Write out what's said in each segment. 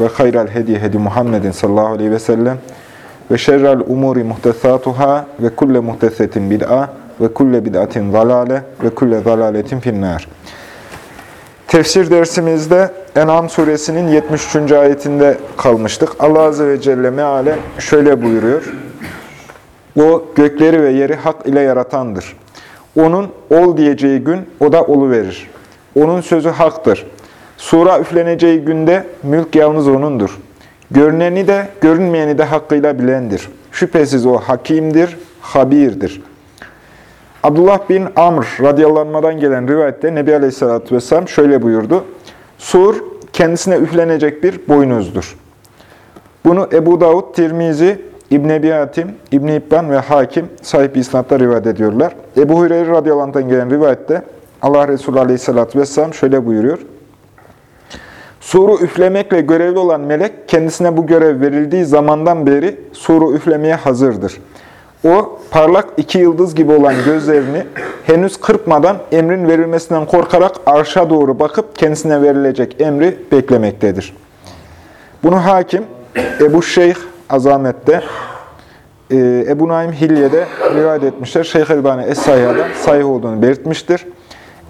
ve hayral hedi hedi Muhammedin sallallahu aleyhi ve sellem ve şerrel umuri muhtesatuhâ ve kulle muhtesetin bid'a ve kulle bid'atin zalale ve kulle zalaletin finnâr. Tefsir dersimizde En'am suresinin 73. ayetinde kalmıştık. Allah Azze ve Celle meale şöyle buyuruyor. O gökleri ve yeri hak ile yaratandır. Onun ol diyeceği gün o da olu verir. Onun sözü haktır. Sura üfleneceği günde mülk yalnız O'nundur. Görüneni de, görünmeyeni de hakkıyla bilendir. Şüphesiz O hakimdir, habirdir. Abdullah bin Amr radıyallahu gelen rivayette Nebi Aleyhisselatü Vesselam şöyle buyurdu. Sur, kendisine üflenecek bir boynuzdur. Bunu Ebu Davud, Tirmizi, İbn Ebi Hatim, İbn İbban ve Hakim sahip isnatla rivayet ediyorlar. Ebu Hureyre radıyallahu gelen rivayette Allah Resulü Aleyhisselatü Vesselam şöyle buyuruyor. Suru üflemekle görevli olan melek kendisine bu görev verildiği zamandan beri suru üflemeye hazırdır. O parlak iki yıldız gibi olan gözlerini henüz kırpmadan emrin verilmesinden korkarak arşa doğru bakıp kendisine verilecek emri beklemektedir. Bunu hakim Ebu Şeyh Azamet'te, e, Ebu Naim Hilye'de rivayet etmişler. Şeyh Elbani Es-Sayya'da sahih olduğunu belirtmiştir.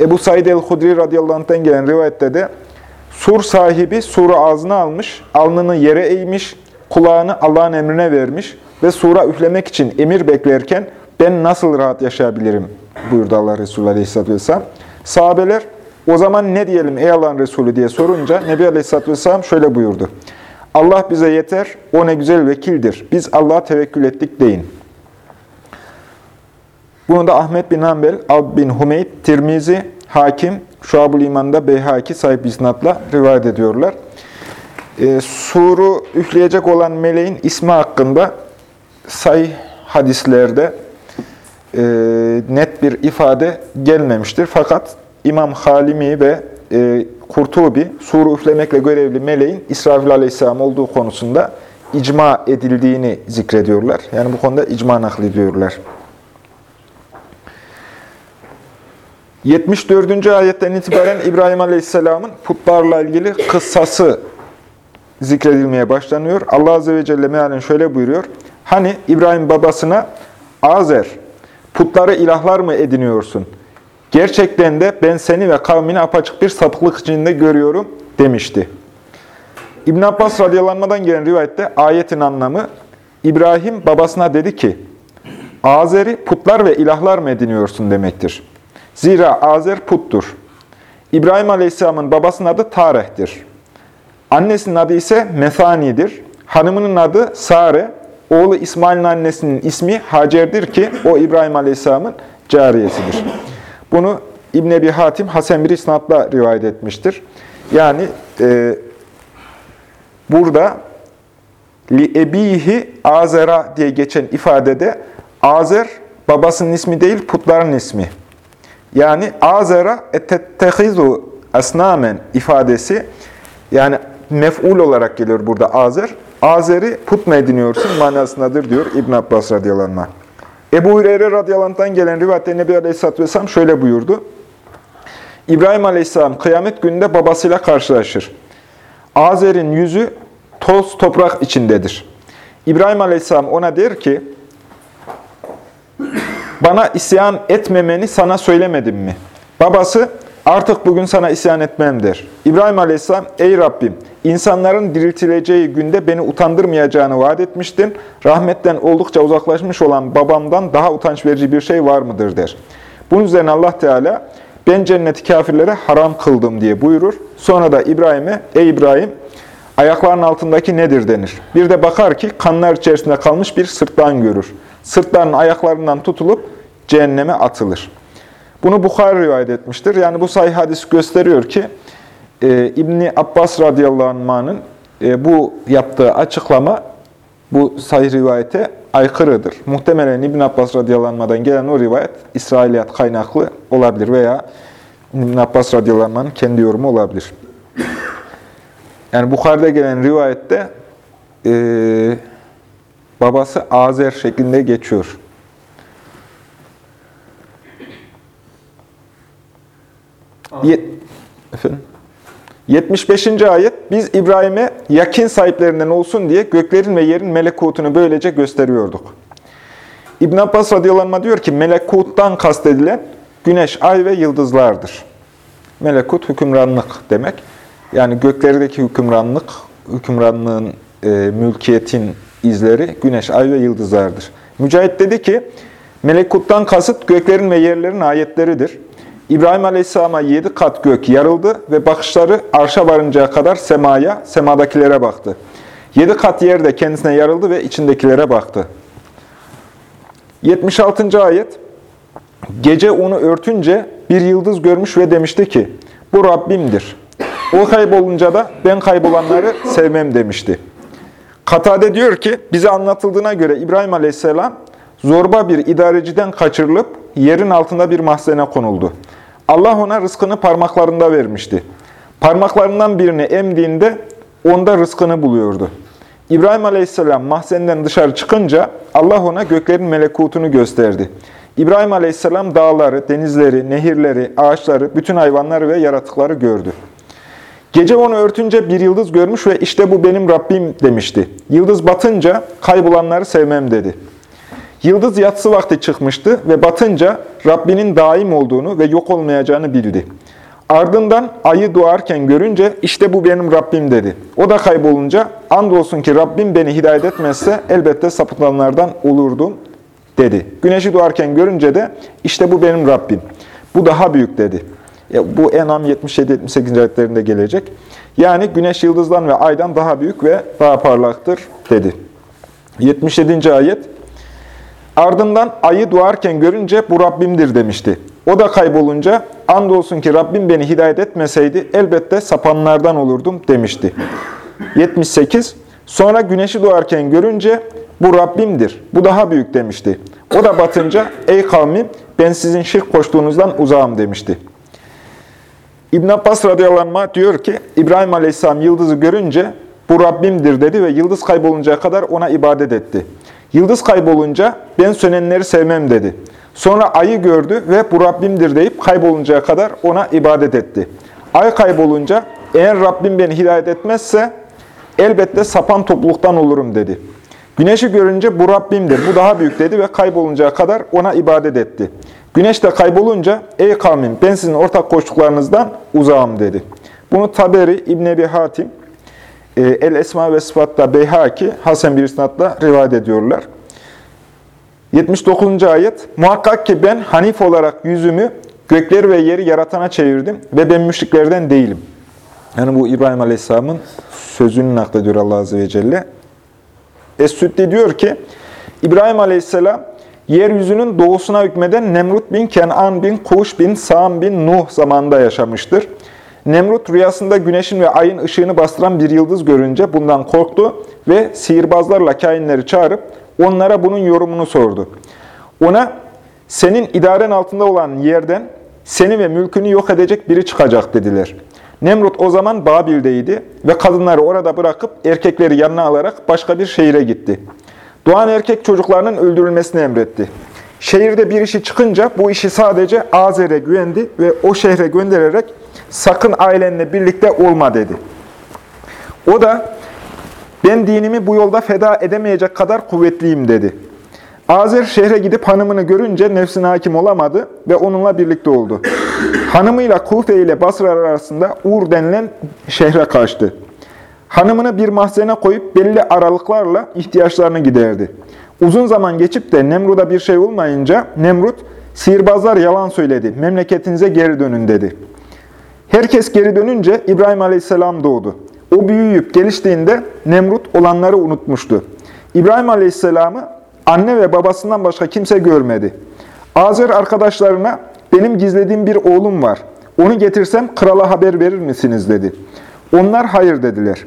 Ebu Said el-Hudri radıyallahu anh'tan gelen rivayette de Sur sahibi suru ağzına almış, alnını yere eğmiş, kulağını Allah'ın emrine vermiş ve sura üflemek için emir beklerken ben nasıl rahat yaşayabilirim buyurdu Allah Resulü Aleyhisselatü Vesselam. Sahabeler o zaman ne diyelim ey Allah'ın Resulü diye sorunca Nebi Aleyhisselatü Vesselam şöyle buyurdu. Allah bize yeter, o ne güzel vekildir. Biz Allah'a tevekkül ettik deyin. Bunu da Ahmet bin Hanbel, Ab bin Humeyd, Tirmizi, Hakim, Şuab-ül İman'da Beyhaki sahip isnatla rivayet ediyorlar. E, suru üfleyecek olan meleğin ismi hakkında say hadislerde e, net bir ifade gelmemiştir. Fakat İmam Halimi ve e, Kurtubi, suru üflemekle görevli meleğin İsrafil Aleyhisselam olduğu konusunda icma edildiğini zikrediyorlar. Yani bu konuda icma naklediyorlar. 74. ayetten itibaren İbrahim Aleyhisselam'ın putlarla ilgili kıssası zikredilmeye başlanıyor. Allah Azze ve Celle mealen şöyle buyuruyor. Hani İbrahim babasına Azer, putları ilahlar mı ediniyorsun? Gerçekten de ben seni ve kavmini apaçık bir sapıklık içinde görüyorum demişti. İbn Abbas radıyallanmadan gelen rivayette ayetin anlamı İbrahim babasına dedi ki Azer'i putlar ve ilahlar mı ediniyorsun demektir. Zira Azer puttur. İbrahim Aleyhisselam'ın babasının adı Tareh'tir. Annesinin adı ise Mesani'dir. Hanımının adı Sare. Oğlu İsmail'in annesinin ismi Hacer'dir ki o İbrahim Aleyhisselam'ın cariyesidir. Bunu İbn Ebi Hatim Hasan bir isnatla rivayet etmiştir. Yani e, burada li ebihi Azera diye geçen ifadede Azer babasının ismi değil putların ismi. Yani azera etettehizu asnamen ifadesi yani mef'ul olarak geliyor burada azer. Azeri put mu ediniyorsun manasındadır diyor İbn Abbas radıyallahu anh. Ebu Hureyre radıyallahu gelen rivayette Nebi Aleyhisselatü Vesselam şöyle buyurdu. İbrahim Aleyhisselam kıyamet gününde babasıyla karşılaşır. Azer'in yüzü toz toprak içindedir. İbrahim Aleyhisselam ona der ki, bana isyan etmemeni sana söylemedim mi? Babası, artık bugün sana isyan etmem der. İbrahim Aleyhisselam, ey Rabbim, insanların diriltileceği günde beni utandırmayacağını vaat etmiştin. Rahmetten oldukça uzaklaşmış olan babamdan daha utanç verici bir şey var mıdır der. Bunun üzerine Allah Teala, ben cenneti kafirlere haram kıldım diye buyurur. Sonra da İbrahim'e, ey İbrahim, ayaklarının altındaki nedir denir. Bir de bakar ki kanlar içerisinde kalmış bir sırtlan görür. Sırtlarının ayaklarından tutulup cehenneme atılır. Bunu Bukhari rivayet etmiştir. Yani bu sahih hadis gösteriyor ki e, İbni Abbas radıyallahu anh'ın e, bu yaptığı açıklama bu sahih rivayete aykırıdır. Muhtemelen İbn Abbas radıyallahu gelen o rivayet İsrailiyat kaynaklı olabilir veya İbn Abbas radıyallahu kendi yorumu olabilir. Yani Bukhari'de gelen rivayette e, babası Azer şeklinde geçiyor. Ye Efendim? 75. ayet, biz İbrahim'e yakin sahiplerinden olsun diye göklerin ve yerin melekutunu böylece gösteriyorduk. İbn Abbas radıyallahu diyor ki, melekuttan kastedilen güneş, ay ve yıldızlardır. Melekut hükümranlık demek. Yani göklerdeki hükümranlık, hükümranlığın, e, mülkiyetin izleri güneş, ay ve yıldızlardır. Mücahit dedi ki, melekuttan kasıt göklerin ve yerlerin ayetleridir. İbrahim Aleyhisselam'a yedi kat gök yarıldı ve bakışları arşa varıncaya kadar semaya, semadakilere baktı. Yedi kat yer de kendisine yarıldı ve içindekilere baktı. 76. ayet Gece onu örtünce bir yıldız görmüş ve demişti ki, bu Rabbimdir. O kaybolunca da ben kaybolanları sevmem demişti. Katade diyor ki, bize anlatıldığına göre İbrahim Aleyhisselam zorba bir idareciden kaçırılıp yerin altında bir mahzene konuldu. Allah ona rızkını parmaklarında vermişti. Parmaklarından birini emdiğinde onda rızkını buluyordu. İbrahim Aleyhisselam mahzenden dışarı çıkınca Allah ona göklerin melekutunu gösterdi. İbrahim Aleyhisselam dağları, denizleri, nehirleri, ağaçları, bütün hayvanları ve yaratıkları gördü. Gece onu örtünce bir yıldız görmüş ve işte bu benim Rabbim demişti. Yıldız batınca kaybolanları sevmem dedi. Yıldız yatsı vakti çıkmıştı ve batınca Rabbinin daim olduğunu ve yok olmayacağını bildi. Ardından ayı doğarken görünce işte bu benim Rabbim dedi. O da kaybolunca andolsun ki Rabbim beni hidayet etmezse elbette sapıtanlardan olurdum dedi. Güneşi doğarken görünce de işte bu benim Rabbim. Bu daha büyük dedi. Bu Enam 77-78. ayetlerinde gelecek. Yani güneş yıldızdan ve aydan daha büyük ve daha parlaktır dedi. 77. ayet Ardından ayı doğarken görünce bu Rabbimdir demişti. O da kaybolunca andolsun ki Rabbim beni hidayet etmeseydi elbette sapanlardan olurdum demişti. 78. Sonra güneşi doğarken görünce bu Rabbimdir, bu daha büyük demişti. O da batınca ey kavmim ben sizin şirk koştuğunuzdan uzağım demişti. İbn Abbas radıyallahu anh diyor ki İbrahim aleyhisselam yıldızı görünce bu Rabbimdir dedi ve yıldız kayboluncaya kadar ona ibadet etti. Yıldız kaybolunca ben sönenleri sevmem dedi. Sonra ayı gördü ve bu Rabbimdir deyip kayboluncaya kadar ona ibadet etti. Ay kaybolunca eğer Rabbim beni hidayet etmezse elbette sapan topluluktan olurum dedi. Güneşi görünce bu Rabbimdir, bu daha büyük dedi ve kayboluncaya kadar ona ibadet etti. Güneş de kaybolunca ey kavmim ben sizin ortak koştuklarınızdan uzağım dedi. Bunu Taberi, İbn Ebi Hatim, e, El Esma ve Sıfat'ta Beyhaki, Hasan bir isnatla rivayet ediyorlar. 79. ayet, Muhakkak ki ben Hanif olarak yüzümü gökleri ve yeri yaratana çevirdim ve ben müşriklerden değilim. Yani bu İbrahim Aleyhisselam'ın sözünü naklediyor Allah Azze ve Celle. Es-Süddi diyor ki, İbrahim Aleyhisselam, yeryüzünün doğusuna hükmeden Nemrut bin Kenan bin Kuş bin Sa'am bin Nuh zamanında yaşamıştır. Nemrut rüyasında güneşin ve ayın ışığını bastıran bir yıldız görünce bundan korktu ve sihirbazlarla kainleri çağırıp onlara bunun yorumunu sordu. Ona senin idaren altında olan yerden seni ve mülkünü yok edecek biri çıkacak dediler. Nemrut o zaman Babil'deydi ve kadınları orada bırakıp erkekleri yanına alarak başka bir şehire gitti. Doğan erkek çocuklarının öldürülmesini emretti. Şehirde bir işi çıkınca bu işi sadece Azer'e güvendi ve o şehre göndererek sakın ailenle birlikte olma dedi. O da ben dinimi bu yolda feda edemeyecek kadar kuvvetliyim dedi. Azer şehre gidip hanımını görünce nefsine hakim olamadı ve onunla birlikte oldu. Hanımıyla Kufe ile Basra arasında Ur denilen şehre kaçtı. Hanımını bir mahzene koyup belli aralıklarla ihtiyaçlarını giderdi. Uzun zaman geçip de Nemrut'a bir şey olmayınca Nemrut, sihirbazlar yalan söyledi, memleketinize geri dönün dedi. Herkes geri dönünce İbrahim Aleyhisselam doğdu. O büyüyüp geliştiğinde Nemrut olanları unutmuştu. İbrahim Aleyhisselam'ı anne ve babasından başka kimse görmedi. Azer arkadaşlarına benim gizlediğim bir oğlum var. Onu getirsem krala haber verir misiniz dedi. Onlar hayır dediler.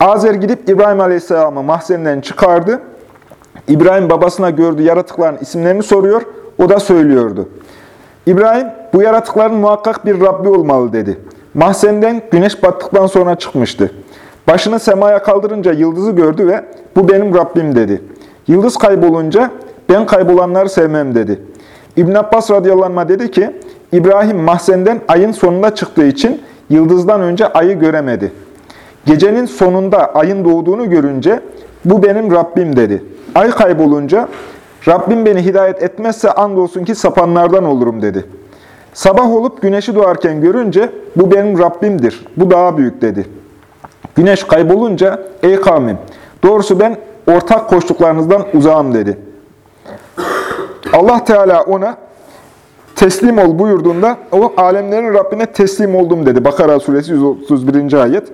Azer gidip İbrahim Aleyhisselam'ı mahzenden çıkardı. İbrahim babasına gördüğü yaratıkların isimlerini soruyor. O da söylüyordu. İbrahim, bu yaratıkların muhakkak bir Rabbi olmalı dedi. Mahzenden güneş battıktan sonra çıkmıştı. Başını semaya kaldırınca yıldızı gördü ve bu benim Rabbim dedi. Yıldız kaybolunca ben kaybolanları sevmem dedi. İbn Abbas radıyallahu dedi ki, İbrahim mahzenden ayın sonunda çıktığı için yıldızdan önce ayı göremedi. Gecenin sonunda ayın doğduğunu görünce bu benim Rabbim dedi. Ay kaybolunca Rabbim beni hidayet etmezse andolsun ki sapanlardan olurum dedi. Sabah olup güneşi doğarken görünce bu benim Rabbimdir, bu daha büyük dedi. Güneş kaybolunca ey kavmim doğrusu ben ortak koştuklarınızdan uzağım dedi. Allah Teala ona teslim ol buyurduğunda o alemlerin Rabbine teslim oldum dedi. Bakara suresi 131. ayet.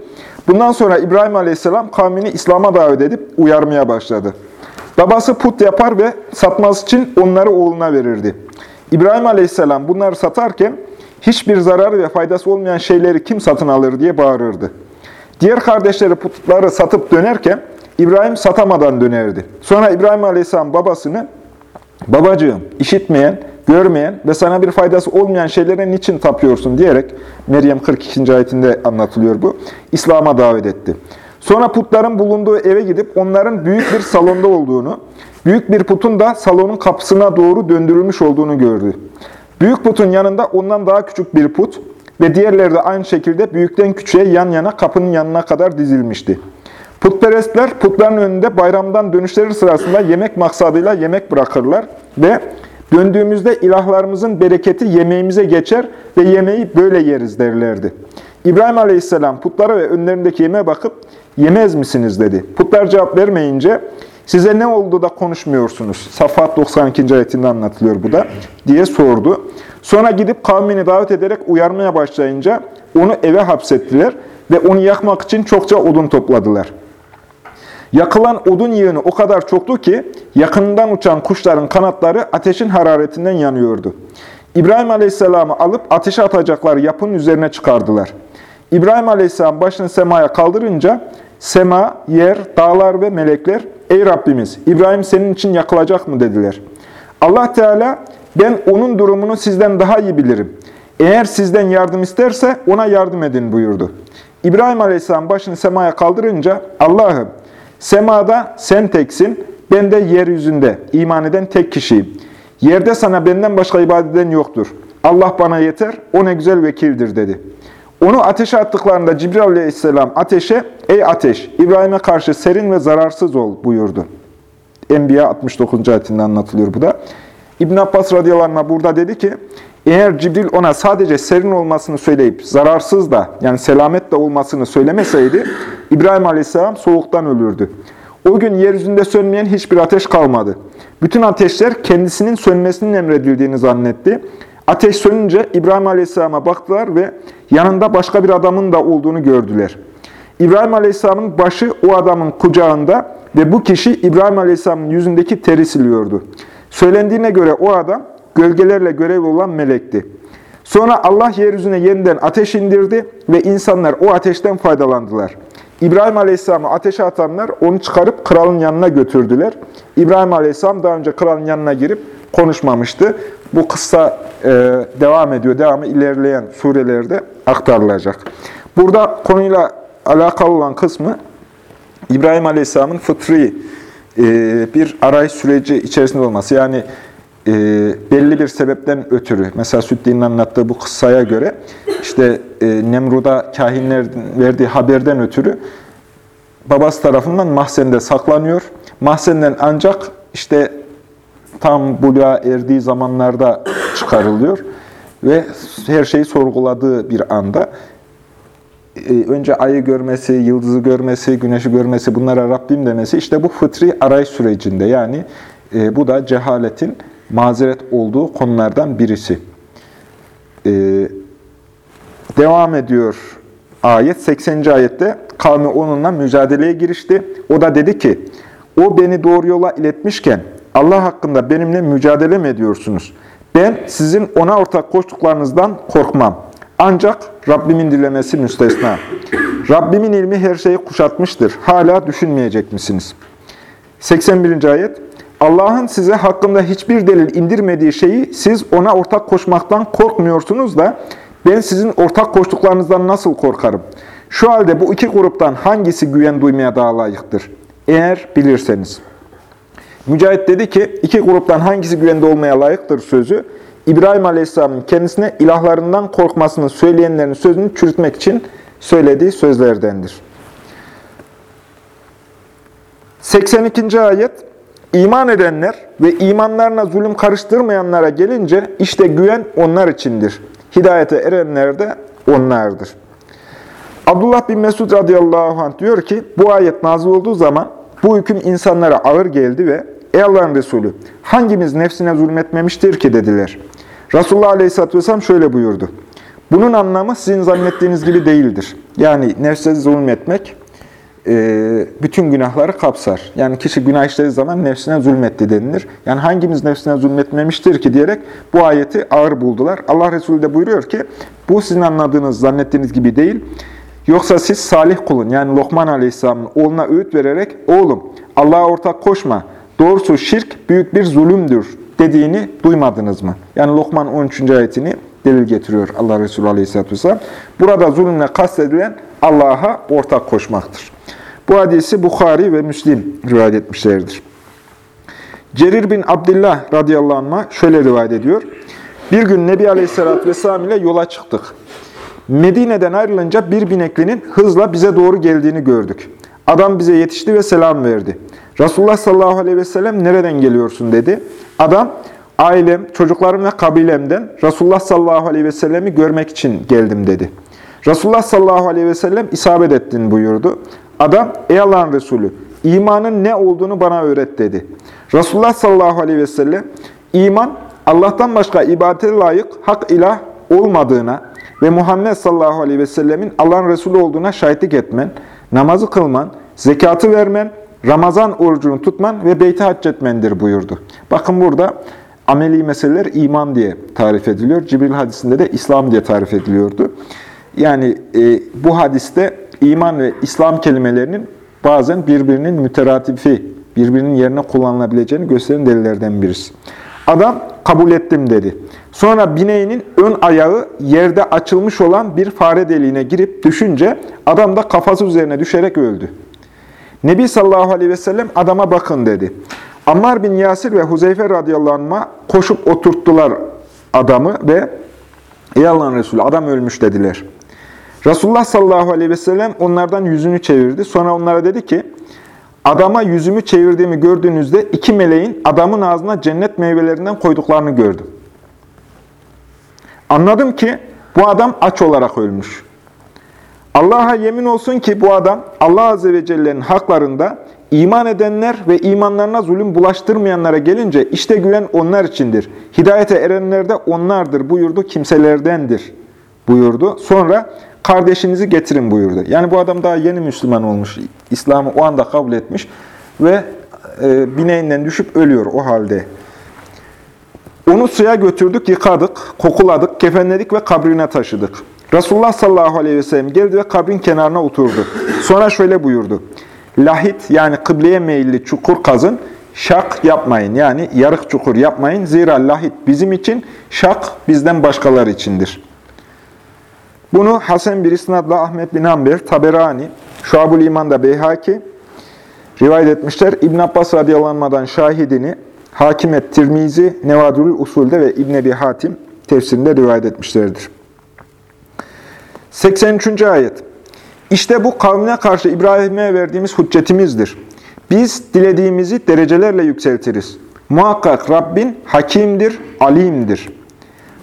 Bundan sonra İbrahim Aleyhisselam kavmini İslam'a davet edip uyarmaya başladı. Babası put yapar ve satması için onları oğluna verirdi. İbrahim Aleyhisselam bunları satarken hiçbir zararı ve faydası olmayan şeyleri kim satın alır diye bağırırdı. Diğer kardeşleri putları satıp dönerken İbrahim satamadan dönerdi. Sonra İbrahim Aleyhisselam babasını Babacığım, işitmeyen, görmeyen ve sana bir faydası olmayan şeylere niçin tapıyorsun diyerek Meryem 42. ayetinde anlatılıyor bu. İslam'a davet etti. Sonra putların bulunduğu eve gidip onların büyük bir salonda olduğunu, büyük bir putun da salonun kapısına doğru döndürülmüş olduğunu gördü. Büyük putun yanında ondan daha küçük bir put ve diğerleri de aynı şekilde büyükten küçüğe yan yana kapının yanına kadar dizilmişti. Putperestler putların önünde bayramdan dönüşleri sırasında yemek maksadıyla yemek bırakırlar ve döndüğümüzde ilahlarımızın bereketi yemeğimize geçer ve yemeği böyle yeriz derlerdi. İbrahim Aleyhisselam putlara ve önlerindeki yemeğe bakıp yemez misiniz dedi. Putlar cevap vermeyince size ne oldu da konuşmuyorsunuz? Safat 92. ayetinde anlatılıyor bu da diye sordu. Sonra gidip kavmini davet ederek uyarmaya başlayınca onu eve hapsettiler ve onu yakmak için çokça odun topladılar. Yakılan odun yığını o kadar çoktu ki yakından uçan kuşların kanatları ateşin hararetinden yanıyordu. İbrahim Aleyhisselam'ı alıp ateşe atacakları yapının üzerine çıkardılar. İbrahim Aleyhisselam başını semaya kaldırınca sema, yer, dağlar ve melekler ''Ey Rabbimiz, İbrahim senin için yakılacak mı?'' dediler. Allah Teala ben onun durumunu sizden daha iyi bilirim. Eğer sizden yardım isterse ona yardım edin buyurdu. İbrahim Aleyhisselam başını semaya kaldırınca Allah'ım semada sen teksin, ben de yeryüzünde iman eden tek kişiyim. Yerde sana benden başka ibadet eden yoktur. Allah bana yeter, o ne güzel vekildir dedi. Onu ateşe attıklarında Cibril aleyhisselam ateşe, ey ateş, İbrahim'e karşı serin ve zararsız ol buyurdu. Enbiya 69. ayetinde anlatılıyor bu da. İbn Abbas radıyallahu anh burada dedi ki, eğer Cibril ona sadece serin olmasını söyleyip zararsız da yani selamet de olmasını söylemeseydi, İbrahim aleyhisselam soğuktan ölürdü. O gün yeryüzünde sönmeyen hiçbir ateş kalmadı. Bütün ateşler kendisinin sönmesinin emredildiğini zannetti. Ateş sönünce İbrahim Aleyhisselam'a baktılar ve yanında başka bir adamın da olduğunu gördüler. İbrahim Aleyhisselam'ın başı o adamın kucağında ve bu kişi İbrahim Aleyhisselam'ın yüzündeki teri siliyordu. Söylendiğine göre o adam gölgelerle görevli olan melekti. Sonra Allah yeryüzüne yeniden ateş indirdi ve insanlar o ateşten faydalandılar. İbrahim Aleyhisselam'ı ateşe atanlar onu çıkarıp kralın yanına götürdüler. İbrahim Aleyhisselam daha önce kralın yanına girip konuşmamıştı. Bu kıssa e, devam ediyor. Devamı ilerleyen surelerde aktarılacak. Burada konuyla alakalı olan kısmı İbrahim Aleyhisselam'ın fıtri e, bir arayış süreci içerisinde olması. Yani e, belli bir sebepten ötürü, mesela Süddin'in anlattığı bu kıssaya göre, işte e, Nemrud'a kahinler verdiği haberden ötürü babası tarafından mahzende saklanıyor. Mahzenden ancak işte tam buluğa erdiği zamanlarda çıkarılıyor ve her şeyi sorguladığı bir anda e, önce ayı görmesi, yıldızı görmesi, güneşi görmesi, bunlara Rabbim demesi işte bu fıtri arayış sürecinde yani e, bu da cehaletin mazeret olduğu konulardan birisi. Ee, devam ediyor ayet. 80. ayette kavmi onunla mücadeleye girişti. O da dedi ki, o beni doğru yola iletmişken Allah hakkında benimle mücadele mi ediyorsunuz? Ben sizin ona ortak koştuklarınızdan korkmam. Ancak Rabbimin dilemesi müstesna. Rabbimin ilmi her şeyi kuşatmıştır. Hala düşünmeyecek misiniz? 81. ayet. Allah'ın size hakkında hiçbir delil indirmediği şeyi siz ona ortak koşmaktan korkmuyorsunuz da ben sizin ortak koştuklarınızdan nasıl korkarım? Şu halde bu iki gruptan hangisi güven duymaya daha layıktır? Eğer bilirseniz. Mücahit dedi ki, iki gruptan hangisi güvende olmaya layıktır sözü, İbrahim Aleyhisselam'ın kendisine ilahlarından korkmasını söyleyenlerin sözünü çürütmek için söylediği sözlerdendir. 82. ayet, İman edenler ve imanlarına zulüm karıştırmayanlara gelince işte güven onlar içindir. Hidayete erenler de onlardır. Abdullah bin Mesud radıyallahu anh diyor ki, bu ayet nazil olduğu zaman bu hüküm insanlara ağır geldi ve Ey Allah'ın Resulü, hangimiz nefsine zulmetmemiştir ki dediler. Resulullah aleyhisselatü vesselam şöyle buyurdu. Bunun anlamı sizin zannettiğiniz gibi değildir. Yani nefse zulmetmek bütün günahları kapsar. Yani kişi günah işlediği zaman nefsine zulmetti denilir. Yani hangimiz nefsine zulmetmemiştir ki diyerek bu ayeti ağır buldular. Allah Resulü de buyuruyor ki bu sizin anladığınız, zannettiğiniz gibi değil. Yoksa siz salih kulun yani Lokman Aleyhisselam'ın oğluna öğüt vererek oğlum Allah'a ortak koşma. Doğrusu şirk büyük bir zulümdür dediğini duymadınız mı? Yani Lokman 13. ayetini delil getiriyor Allah Resulü Aleyhisselatü Vesselam. Burada zulümle kastedilen Allah'a ortak koşmaktır. Bu hadisi Bukhari ve Müslim rivayet etmişlerdir. Cerir bin Abdullah radıyallahu anh'a şöyle rivayet ediyor. Bir gün Nebi Aleyhisselatü Vesselam ile yola çıktık. Medine'den ayrılınca bir bineklinin hızla bize doğru geldiğini gördük. Adam bize yetişti ve selam verdi. Resulullah sallallahu aleyhi ve sellem nereden geliyorsun dedi. Adam ailem, çocuklarım ve kabilemden Resulullah sallallahu aleyhi ve sellemi görmek için geldim dedi. Resulullah sallallahu aleyhi ve sellem isabet ettin buyurdu. Adam ey Allah'ın Resulü imanın ne olduğunu bana öğret dedi. Resulullah sallallahu aleyhi ve sellem iman Allah'tan başka ibadete layık hak ilah olmadığına ve Muhammed sallallahu aleyhi ve sellemin Allah'ın Resulü olduğuna şahitlik etmen, namazı kılman, zekatı vermen, Ramazan orucunu tutman ve beyti hac etmendir buyurdu. Bakın burada ameli meseleler iman diye tarif ediliyor. Cibril hadisinde de İslam diye tarif ediliyordu. Yani e, bu hadiste iman ve İslam kelimelerinin bazen birbirinin müteratifi, birbirinin yerine kullanılabileceğini gösteren delillerden birisi. Adam kabul ettim dedi. Sonra bineğinin ön ayağı yerde açılmış olan bir fare deliğine girip düşünce adam da kafası üzerine düşerek öldü. Nebi sallallahu aleyhi ve sellem adama bakın dedi. Ammar bin Yasir ve Huzeyfe radıyallahu koşup oturttular adamı ve Ey Allah'ın Resulü adam ölmüş dediler. Resulullah sallallahu aleyhi ve sellem onlardan yüzünü çevirdi. Sonra onlara dedi ki, adama yüzümü çevirdiğimi gördüğünüzde iki meleğin adamın ağzına cennet meyvelerinden koyduklarını gördüm. Anladım ki bu adam aç olarak ölmüş. Allah'a yemin olsun ki bu adam Allah Azze ve Celle'nin haklarında iman edenler ve imanlarına zulüm bulaştırmayanlara gelince işte güven onlar içindir. Hidayete erenler de onlardır buyurdu, kimselerdendir buyurdu. Sonra kardeşinizi getirin buyurdu. Yani bu adam daha yeni Müslüman olmuş. İslam'ı o anda kabul etmiş ve e, bineğinden düşüp ölüyor o halde. Onu suya götürdük, yıkadık, kokuladık, kefenledik ve kabrine taşıdık. Resulullah sallallahu aleyhi ve sellem geldi ve kabrin kenarına oturdu. Sonra şöyle buyurdu. Lahit yani kıbleye meyilli çukur kazın, şak yapmayın. Yani yarık çukur yapmayın. Zira lahit bizim için, şak bizden başkaları içindir. Bunu Hasan bir isnadla Ahmet bin Amber, Taberani, Şuab-ül İman'da Beyhaki rivayet etmişler. İbn Abbas radıyallanmadan şahidini Hakimet Tirmizi, Nevadül Usul'de ve İbn Ebi Hatim tefsirinde rivayet etmişlerdir. 83. ayet. İşte bu kavmine karşı İbrahim'e verdiğimiz hüccetimizdir. Biz dilediğimizi derecelerle yükseltiriz. Muhakkak Rabbin hakimdir, alimdir.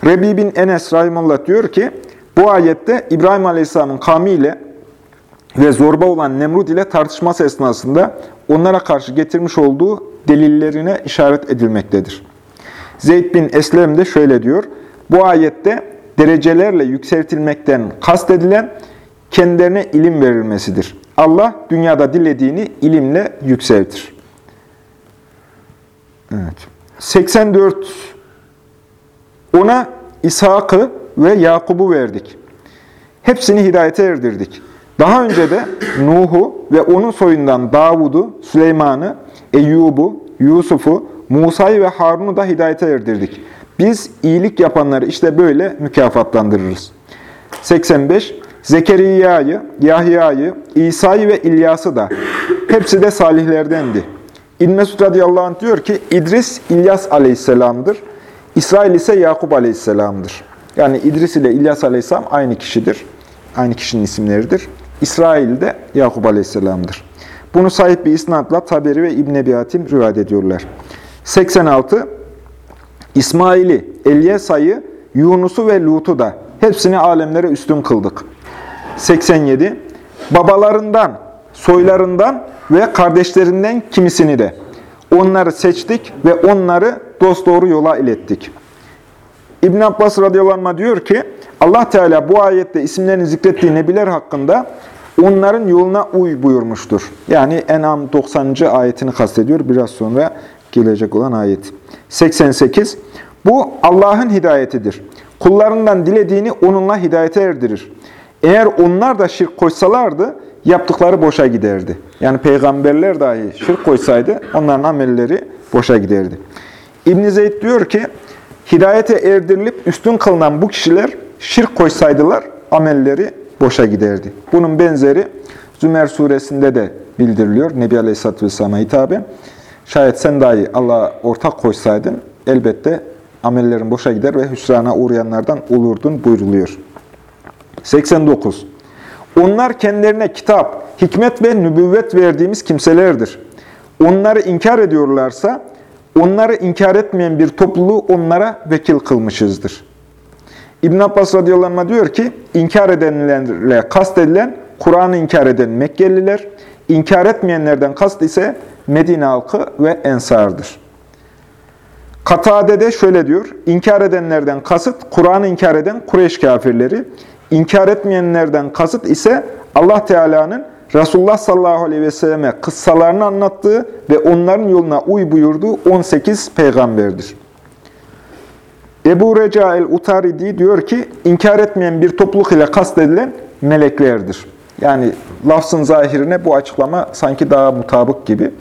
Rebi bin Enes Rahimullah diyor ki, bu ayette İbrahim Aleyhisselam'ın kavmiyle ve zorba olan Nemrut ile tartışması esnasında onlara karşı getirmiş olduğu delillerine işaret edilmektedir. Zeyd bin Eslem de şöyle diyor, bu ayette derecelerle yükseltilmekten kastedilen kendilerine ilim verilmesidir. Allah dünyada dilediğini ilimle yükseltir. Evet. 84 Ona İshak'ı ve Yakub'u verdik. Hepsini hidayete erdirdik. Daha önce de Nuh'u ve onun soyundan Davud'u, Süleyman'ı, Eyyub'u, Yusuf'u, Musa'yı ve Harun'u da hidayete erdirdik. Biz iyilik yapanları işte böyle mükafatlandırırız. 85. Zekeriya'yı, Yahya'yı, İsa'yı ve İlyas'ı da hepsi de salihlerdendi. İbn Mesud radıyallahu anh diyor ki İdris İlyas aleyhisselamdır. İsrail ise Yakup aleyhisselamdır. Yani İdris ile İlyas aleyhisselam aynı kişidir. Aynı kişinin isimleridir. İsrail de Yakup aleyhisselamdır. Bunu sahip bir isnatla Taberi ve İbn Ebi Hatim rivayet ediyorlar. 86. İsmail'i, Elyesa'yı, Yunus'u ve Lut'u da hepsini alemlere üstün kıldık. 87. Babalarından, soylarından ve kardeşlerinden kimisini de onları seçtik ve onları dosdoğru yola ilettik. İbn Abbas radıyallahu anh diyor ki, Allah Teala bu ayette isimlerini zikrettiği nebiler hakkında onların yoluna uy buyurmuştur. Yani En'am 90. ayetini kastediyor. Biraz sonra gelecek olan ayet. 88. Bu Allah'ın hidayetidir. Kullarından dilediğini onunla hidayete erdirir. Eğer onlar da şirk koşsalardı, yaptıkları boşa giderdi. Yani peygamberler dahi şirk koysaydı, onların amelleri boşa giderdi. İbn Zeyd diyor ki, hidayete erdirilip üstün kılınan bu kişiler şirk koysaydılar, amelleri boşa giderdi. Bunun benzeri Zümer suresinde de bildiriliyor. Nebi Aleyhisselatü Vesselam'a hitaben. Şayet sen dahi Allah'a ortak koysaydın, elbette amellerin boşa gider ve hüsrana uğrayanlardan olurdun buyruluyor. 89. Onlar kendilerine kitap, hikmet ve nübüvvet verdiğimiz kimselerdir. Onları inkar ediyorlarsa, onları inkar etmeyen bir topluluğu onlara vekil kılmışızdır. İbn Abbas radıyallahu anh diyor ki, inkar edenlerle kast edilen, Kur'an'ı inkar eden Mekkeliler, inkar etmeyenlerden kast ise Medine halkı ve Ensar'dır. Katade'de şöyle diyor, inkar edenlerden kasıt, Kur'an'ı inkar eden Kureyş kafirleri, inkar etmeyenlerden kasıt ise Allah Teala'nın Resulullah sallallahu aleyhi ve selleme kıssalarını anlattığı ve onların yoluna uy buyurduğu 18 peygamberdir. Ebu Reca el-Utaridi diyor ki, inkar etmeyen bir topluluk ile kastedilen meleklerdir. Yani lafzın zahirine bu açıklama sanki daha mutabık gibi.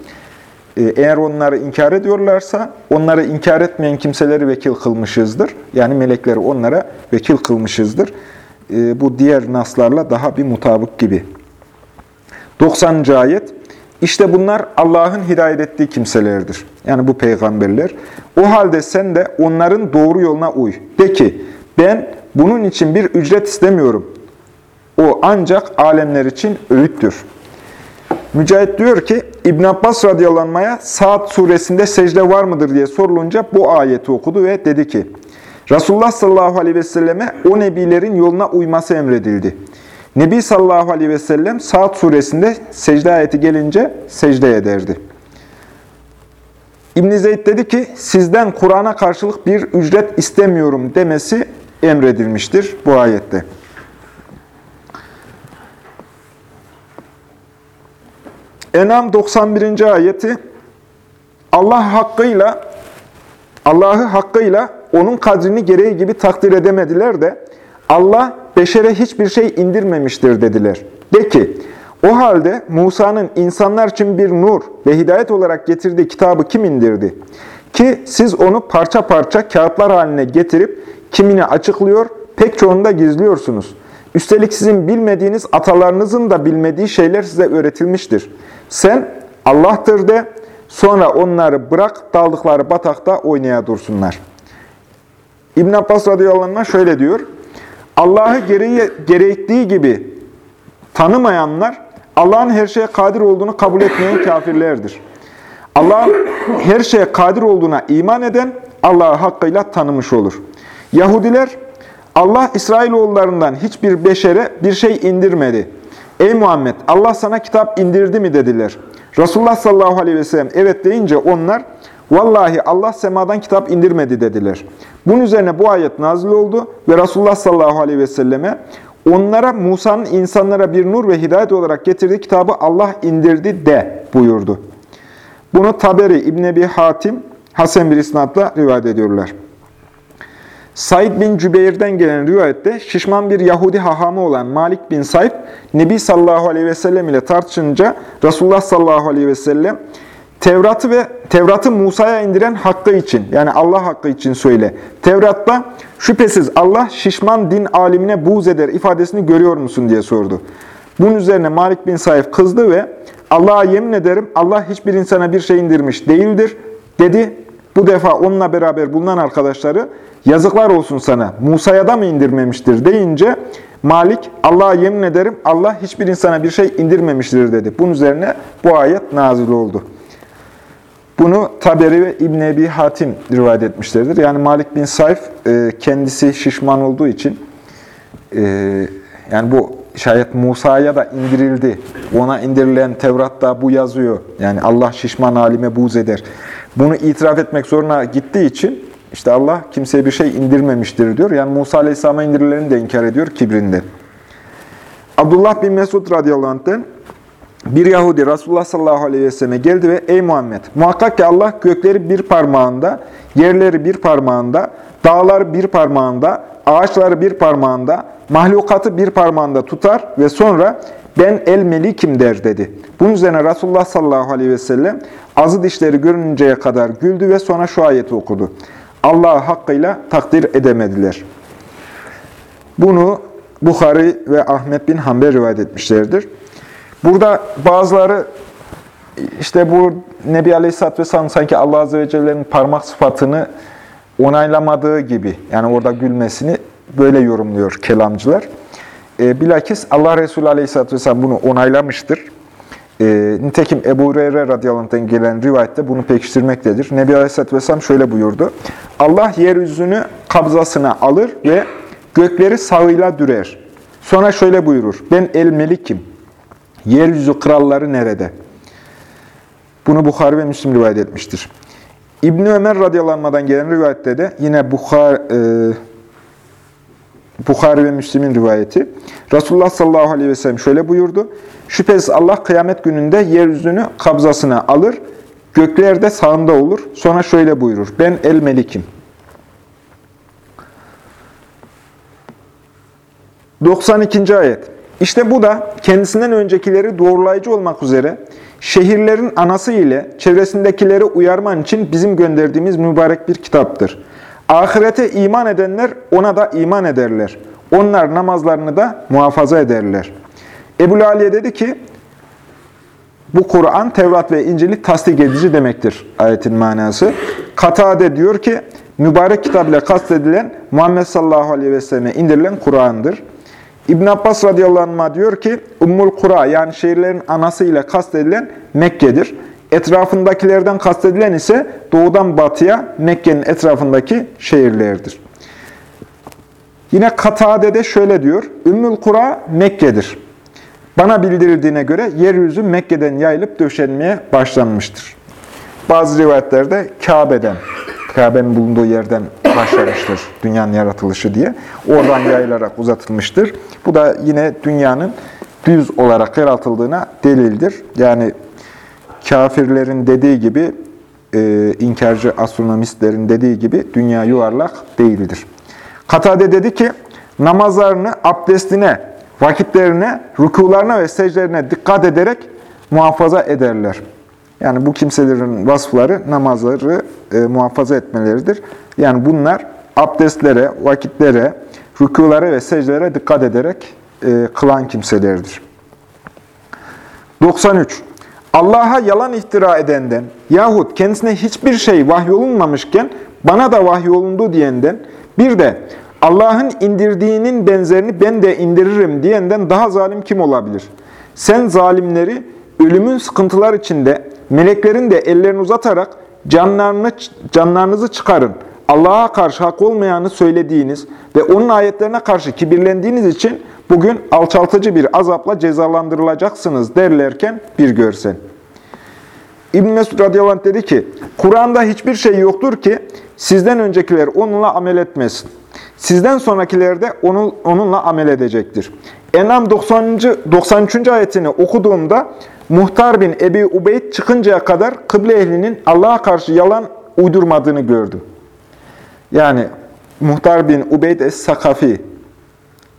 Ee, eğer onları inkar ediyorlarsa, onları inkar etmeyen kimseleri vekil kılmışızdır. Yani melekleri onlara vekil kılmışızdır. Ee, bu diğer naslarla daha bir mutabık gibi. 90. ayet, İşte bunlar Allah'ın hidayet ettiği kimselerdir. Yani bu peygamberler. O halde sen de onların doğru yoluna uy. De ki, ben bunun için bir ücret istemiyorum. O ancak alemler için öğüttür. Mücahit diyor ki, İbn Abbas radıyallanmaya Saat suresinde secde var mıdır diye sorulunca bu ayeti okudu ve dedi ki, Resulullah sallallahu aleyhi ve selleme o nebilerin yoluna uyması emredildi. Nebi sallallahu aleyhi ve sellem Saat suresinde secde ayeti gelince secde ederdi. İbn Zeyd dedi ki, sizden Kur'an'a karşılık bir ücret istemiyorum demesi emredilmiştir bu ayette. Enam 91. ayeti Allah hakkıyla Allah'ı hakkıyla onun kadrini gereği gibi takdir edemediler de Allah beşere hiçbir şey indirmemiştir dediler. De ki, o halde Musa'nın insanlar için bir nur ve hidayet olarak getirdiği kitabı kim indirdi? Ki siz onu parça parça kağıtlar haline getirip kimini açıklıyor, pek çoğunu da gizliyorsunuz. Üstelik sizin bilmediğiniz atalarınızın da bilmediği şeyler size öğretilmiştir. Sen Allah'tır de, sonra onları bırak daldıkları batakta oynaya dursunlar. İbn Abbas radıyallahu anh şöyle diyor, Allah'ı gerektiği gibi tanımayanlar, Allah'ın her şeye kadir olduğunu kabul etmeyen kafirlerdir. Allah'ın her şeye kadir olduğuna iman eden, Allah'ı hakkıyla tanımış olur. Yahudiler, Allah İsrailoğullarından hiçbir beşere bir şey indirmedi. Ey Muhammed Allah sana kitap indirdi mi dediler. Resulullah sallallahu aleyhi ve sellem evet deyince onlar vallahi Allah semadan kitap indirmedi dediler. Bunun üzerine bu ayet nazil oldu ve Resulullah sallallahu aleyhi ve selleme onlara Musa'nın insanlara bir nur ve hidayet olarak getirdiği kitabı Allah indirdi de buyurdu. Bunu Taberi, İbn Ebi Hatim, Hasan bir isnatla rivayet ediyorlar. Said bin Cübeyr'den gelen rivayette şişman bir Yahudi hahamı olan Malik bin Said, Nebi sallallahu aleyhi ve sellem ile tartışınca Resulullah sallallahu aleyhi ve sellem Tevrat'ı ve Tevrat'ı Musa'ya indiren hakkı için yani Allah hakkı için söyle. Tevrat'ta şüphesiz Allah şişman din alimine buğz eder ifadesini görüyor musun diye sordu. Bunun üzerine Malik bin Saif kızdı ve Allah'a yemin ederim Allah hiçbir insana bir şey indirmiş değildir dedi. Bu defa onunla beraber bulunan arkadaşları yazıklar olsun sana Musa'ya da mı indirmemiştir deyince Malik Allah'a yemin ederim Allah hiçbir insana bir şey indirmemiştir dedi. Bunun üzerine bu ayet nazil oldu. Bunu Taberi ve İbn Ebi Hatim rivayet etmişlerdir. Yani Malik bin Sayf e, kendisi şişman olduğu için e, yani bu şayet Musa'ya da indirildi. Ona indirilen Tevrat'ta bu yazıyor. Yani Allah şişman alime buz eder. Bunu itiraf etmek zoruna gittiği için işte Allah kimseye bir şey indirmemiştir diyor. Yani Musa Aleyhisselam'a indirileni de inkar ediyor kibrinde. Abdullah bin Mesud radıyallahu anh'ten bir Yahudi Resulullah sallallahu aleyhi ve selleme geldi ve ey Muhammed muhakkak ki Allah gökleri bir parmağında, yerleri bir parmağında, dağları bir parmağında, ağaçları bir parmağında, mahlukatı bir parmağında tutar ve sonra ben el melikim der dedi. Bunun üzerine Resulullah sallallahu aleyhi ve sellem azı dişleri görününceye kadar güldü ve sonra şu ayeti okudu. Allah'ı hakkıyla takdir edemediler. Bunu Bukhari ve Ahmet bin Hanbel rivayet etmişlerdir. Burada bazıları işte bu Nebi Aleyhisselatü Vesselam sanki Allah Azze ve Celle'nin parmak sıfatını onaylamadığı gibi, yani orada gülmesini böyle yorumluyor kelamcılar. E, bilakis Allah Resulü Aleyhisselatü Vesselam bunu onaylamıştır. E, nitekim Ebu Hureyre radıyallahu gelen rivayette bunu pekiştirmektedir. Nebi Aleyhisselatü Vesselam şöyle buyurdu. Allah yeryüzünü kabzasına alır ve gökleri sağıyla dürer. Sonra şöyle buyurur. Ben el-melikim. Yeryüzü kralları nerede? Bunu Bukhari ve Müslim rivayet etmiştir. İbni Ömer radıyallahu gelen rivayette de yine Bukhari, e, Bukhari ve Müslim'in rivayeti. Resulullah sallallahu aleyhi ve sellem şöyle buyurdu. Şüphesiz Allah kıyamet gününde yeryüzünü kabzasına alır, göklerde sağında olur. Sonra şöyle buyurur. Ben el-melikim. 92. ayet. İşte bu da kendisinden öncekileri doğrulayıcı olmak üzere şehirlerin anası ile çevresindekileri uyarman için bizim gönderdiğimiz mübarek bir kitaptır. Ahirete iman edenler ona da iman ederler. Onlar namazlarını da muhafaza ederler. Ebu Aliye dedi ki, bu Kur'an, Tevrat ve İncil'i tasdik edici demektir ayetin manası. Katade diyor ki, mübarek kitap ile kastedilen Muhammed sallallahu aleyhi ve selleme indirilen Kur'an'dır. İbn Abbas radıyallahu anh diyor ki, Ummul Kura yani şehirlerin anası ile kastedilen Mekke'dir. Etrafındakilerden kastedilen ise doğudan batıya Mekke'nin etrafındaki şehirlerdir. Yine Katade'de şöyle diyor, Ümmül Kura Mekke'dir. Bana bildirildiğine göre yeryüzü Mekke'den yayılıp döşenmeye başlanmıştır. Bazı rivayetlerde Kabe'den, Kabe'nin bulunduğu yerden başlamıştır dünyanın yaratılışı diye. Oradan yayılarak uzatılmıştır. Bu da yine dünyanın düz olarak yaratıldığına delildir. Yani kafirlerin dediği gibi, e, inkarcı astronomistlerin dediği gibi dünya yuvarlak değildir. Katade dedi ki, namazlarını abdestine, vakitlerine, rükularına ve secdelerine dikkat ederek muhafaza ederler. Yani bu kimselerin vasıfları namazları e, muhafaza etmeleridir. Yani bunlar abdestlere, vakitlere, rükulara ve secdelere dikkat ederek e, kılan kimselerdir. 93. Allah'a yalan iftira edenden yahut kendisine hiçbir şey vahyolunmamışken bana da vahyolundu diyenden bir de Allah'ın indirdiğinin benzerini ben de indiririm diyenden daha zalim kim olabilir? Sen zalimleri ölümün sıkıntılar içinde meleklerin de ellerini uzatarak canlarını, canlarınızı çıkarın. Allah'a karşı hak olmayanı söylediğiniz ve onun ayetlerine karşı kibirlendiğiniz için bugün alçaltıcı bir azapla cezalandırılacaksınız derlerken bir görsen. İbn Mesud radıyallahu anh dedi ki, Kur'an'da hiçbir şey yoktur ki sizden öncekiler onunla amel etmesin. Sizden sonrakiler de onun, onunla amel edecektir. Enam 90. 93. ayetini okuduğumda Muhtar bin Ebi Ubeyd çıkıncaya kadar kıble ehlinin Allah'a karşı yalan uydurmadığını gördüm. Yani Muhtar bin Ubeyd Es-Sakafi.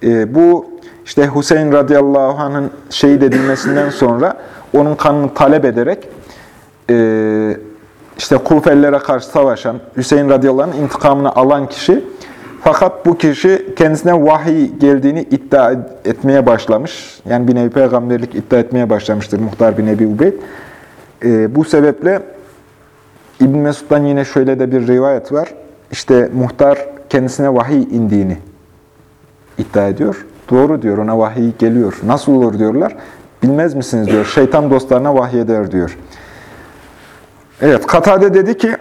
E, bu işte Hüseyin radıyallahu anh'ın şehit edilmesinden sonra onun kanını talep ederek e, işte Kufelilere karşı savaşan, Hüseyin radıyallahu anh'ın intikamını alan kişi fakat bu kişi kendisine vahiy geldiğini iddia etmeye başlamış. Yani bir nevi peygamberlik iddia etmeye başlamıştır Muhtar bin Ebi Ubeyd. E, bu sebeple İbn Mesud'dan yine şöyle de bir rivayet var. İşte muhtar kendisine vahiy indiğini iddia ediyor. Doğru diyor, ona vahiy geliyor. Nasıl olur diyorlar. Bilmez misiniz diyor, şeytan dostlarına vahiy eder diyor. Evet, Katade dedi ki,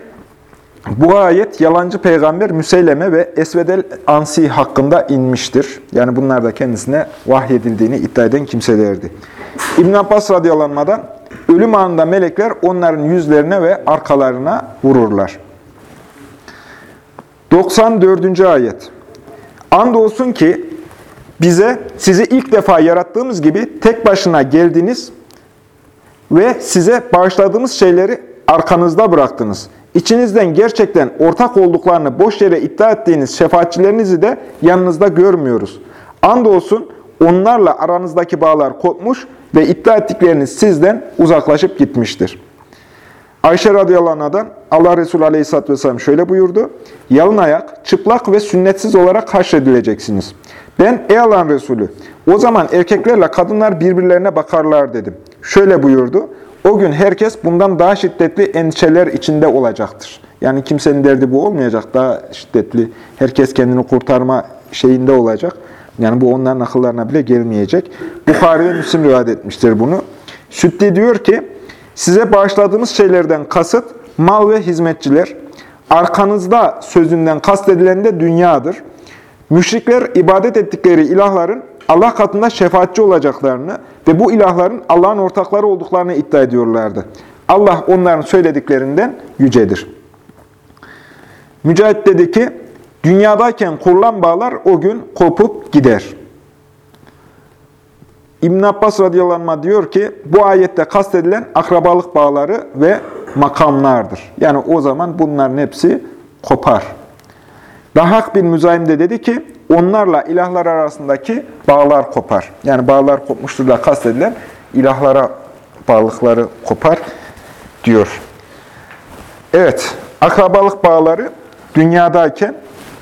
bu ayet yalancı peygamber Müseyleme ve Esvedel Ansi hakkında inmiştir. Yani bunlar da kendisine vahyedildiğini iddia eden kimselerdi. İbn Abbas radıyallahu ölüm anında melekler onların yüzlerine ve arkalarına vururlar. 94. ayet. Andolsun ki bize sizi ilk defa yarattığımız gibi tek başına geldiniz ve size bağışladığımız şeyleri arkanızda bıraktınız. İçinizden gerçekten ortak olduklarını boş yere iddia ettiğiniz şefaatçilerinizi de yanınızda görmüyoruz. Andolsun onlarla aranızdaki bağlar kopmuş ve iddia ettikleriniz sizden uzaklaşıp gitmiştir. Ayşe radıyallahu anh'dan Allah Resulü aleyhisselatü vesselam şöyle buyurdu. Yalın ayak, çıplak ve sünnetsiz olarak haşredileceksiniz. Ben ey Allah'ın Resulü, o zaman erkeklerle kadınlar birbirlerine bakarlar dedim. Şöyle buyurdu. O gün herkes bundan daha şiddetli endişeler içinde olacaktır. Yani kimsenin derdi bu olmayacak. Daha şiddetli, herkes kendini kurtarma şeyinde olacak. Yani bu onların akıllarına bile gelmeyecek. Bukhari ve Müslim rivayet etmiştir bunu. Sütti diyor ki, size bağışladığımız şeylerden kasıt mal ve hizmetçiler. Arkanızda sözünden kastedilen de dünyadır. Müşrikler ibadet ettikleri ilahların Allah katında şefaatçi olacaklarını ve bu ilahların Allah'ın ortakları olduklarını iddia ediyorlardı. Allah onların söylediklerinden yücedir. Mücahit dedi ki, dünyadayken kurulan bağlar o gün kopup gider. İbn Abbas radıyallahu diyor ki, bu ayette kastedilen akrabalık bağları ve makamlardır. Yani o zaman bunların hepsi kopar. Dahak bin Müzayim de dedi ki, onlarla ilahlar arasındaki bağlar kopar. Yani bağlar kopmuştur da kastedilen ilahlara bağlıkları kopar diyor. Evet, akrabalık bağları dünyadayken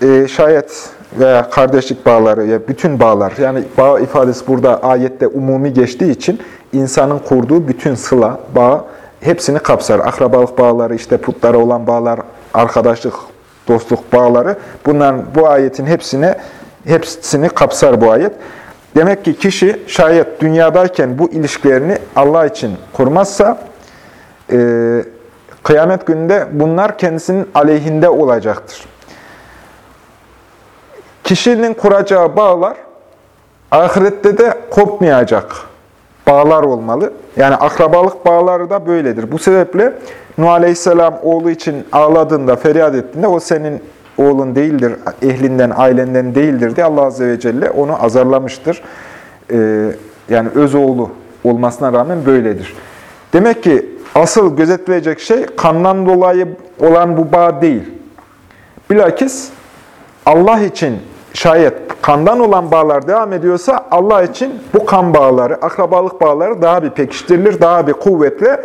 e, şayet veya kardeşlik bağları ya bütün bağlar yani bağ ifadesi burada ayette umumi geçtiği için insanın kurduğu bütün sıla, bağ hepsini kapsar. Akrabalık bağları, işte putlara olan bağlar, arkadaşlık, dostluk bağları bunların bu ayetin hepsine hepsini kapsar bu ayet. Demek ki kişi şayet dünyadayken bu ilişkilerini Allah için kurmazsa e, kıyamet gününde bunlar kendisinin aleyhinde olacaktır. Kişinin kuracağı bağlar ahirette de kopmayacak bağlar olmalı. Yani akrabalık bağları da böyledir. Bu sebeple Nuh Aleyhisselam oğlu için ağladığında, feryat ettiğinde o senin oğlun değildir, ehlinden, ailenden değildir diye Allah Azze ve Celle onu azarlamıştır. Ee, yani öz oğlu olmasına rağmen böyledir. Demek ki asıl gözetilecek şey kandan dolayı olan bu bağ değil. Bilakis Allah için şayet kandan olan bağlar devam ediyorsa Allah için bu kan bağları, akrabalık bağları daha bir pekiştirilir, daha bir kuvvetle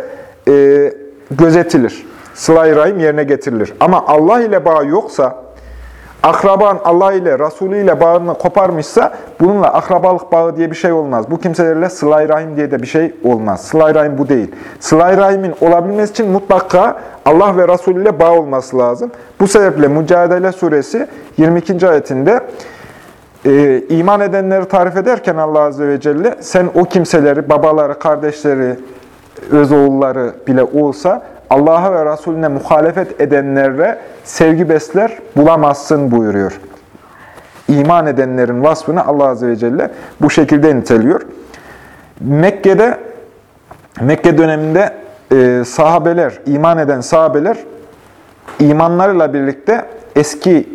e, gözetilir. Sıla-i Rahim yerine getirilir. Ama Allah ile bağ yoksa, akraban Allah ile, Resulü ile bağını koparmışsa bununla akrabalık bağı diye bir şey olmaz. Bu kimselerle sıla rahim diye de bir şey olmaz. sıla rahim bu değil. sıla rahimin olabilmesi için mutlaka Allah ve Resulü ile bağ olması lazım. Bu sebeple Mücadele suresi 22. ayetinde e, iman edenleri tarif ederken Allah Azze ve Celle sen o kimseleri, babaları, kardeşleri, öz oğulları bile olsa Allah'a ve Resulüne muhalefet edenlere sevgi besler bulamazsın buyuruyor. İman edenlerin vasfını Allah Azze ve Celle bu şekilde niteliyor. Mekke'de, Mekke döneminde e, sahabeler, iman eden sahabeler imanlarıyla birlikte eski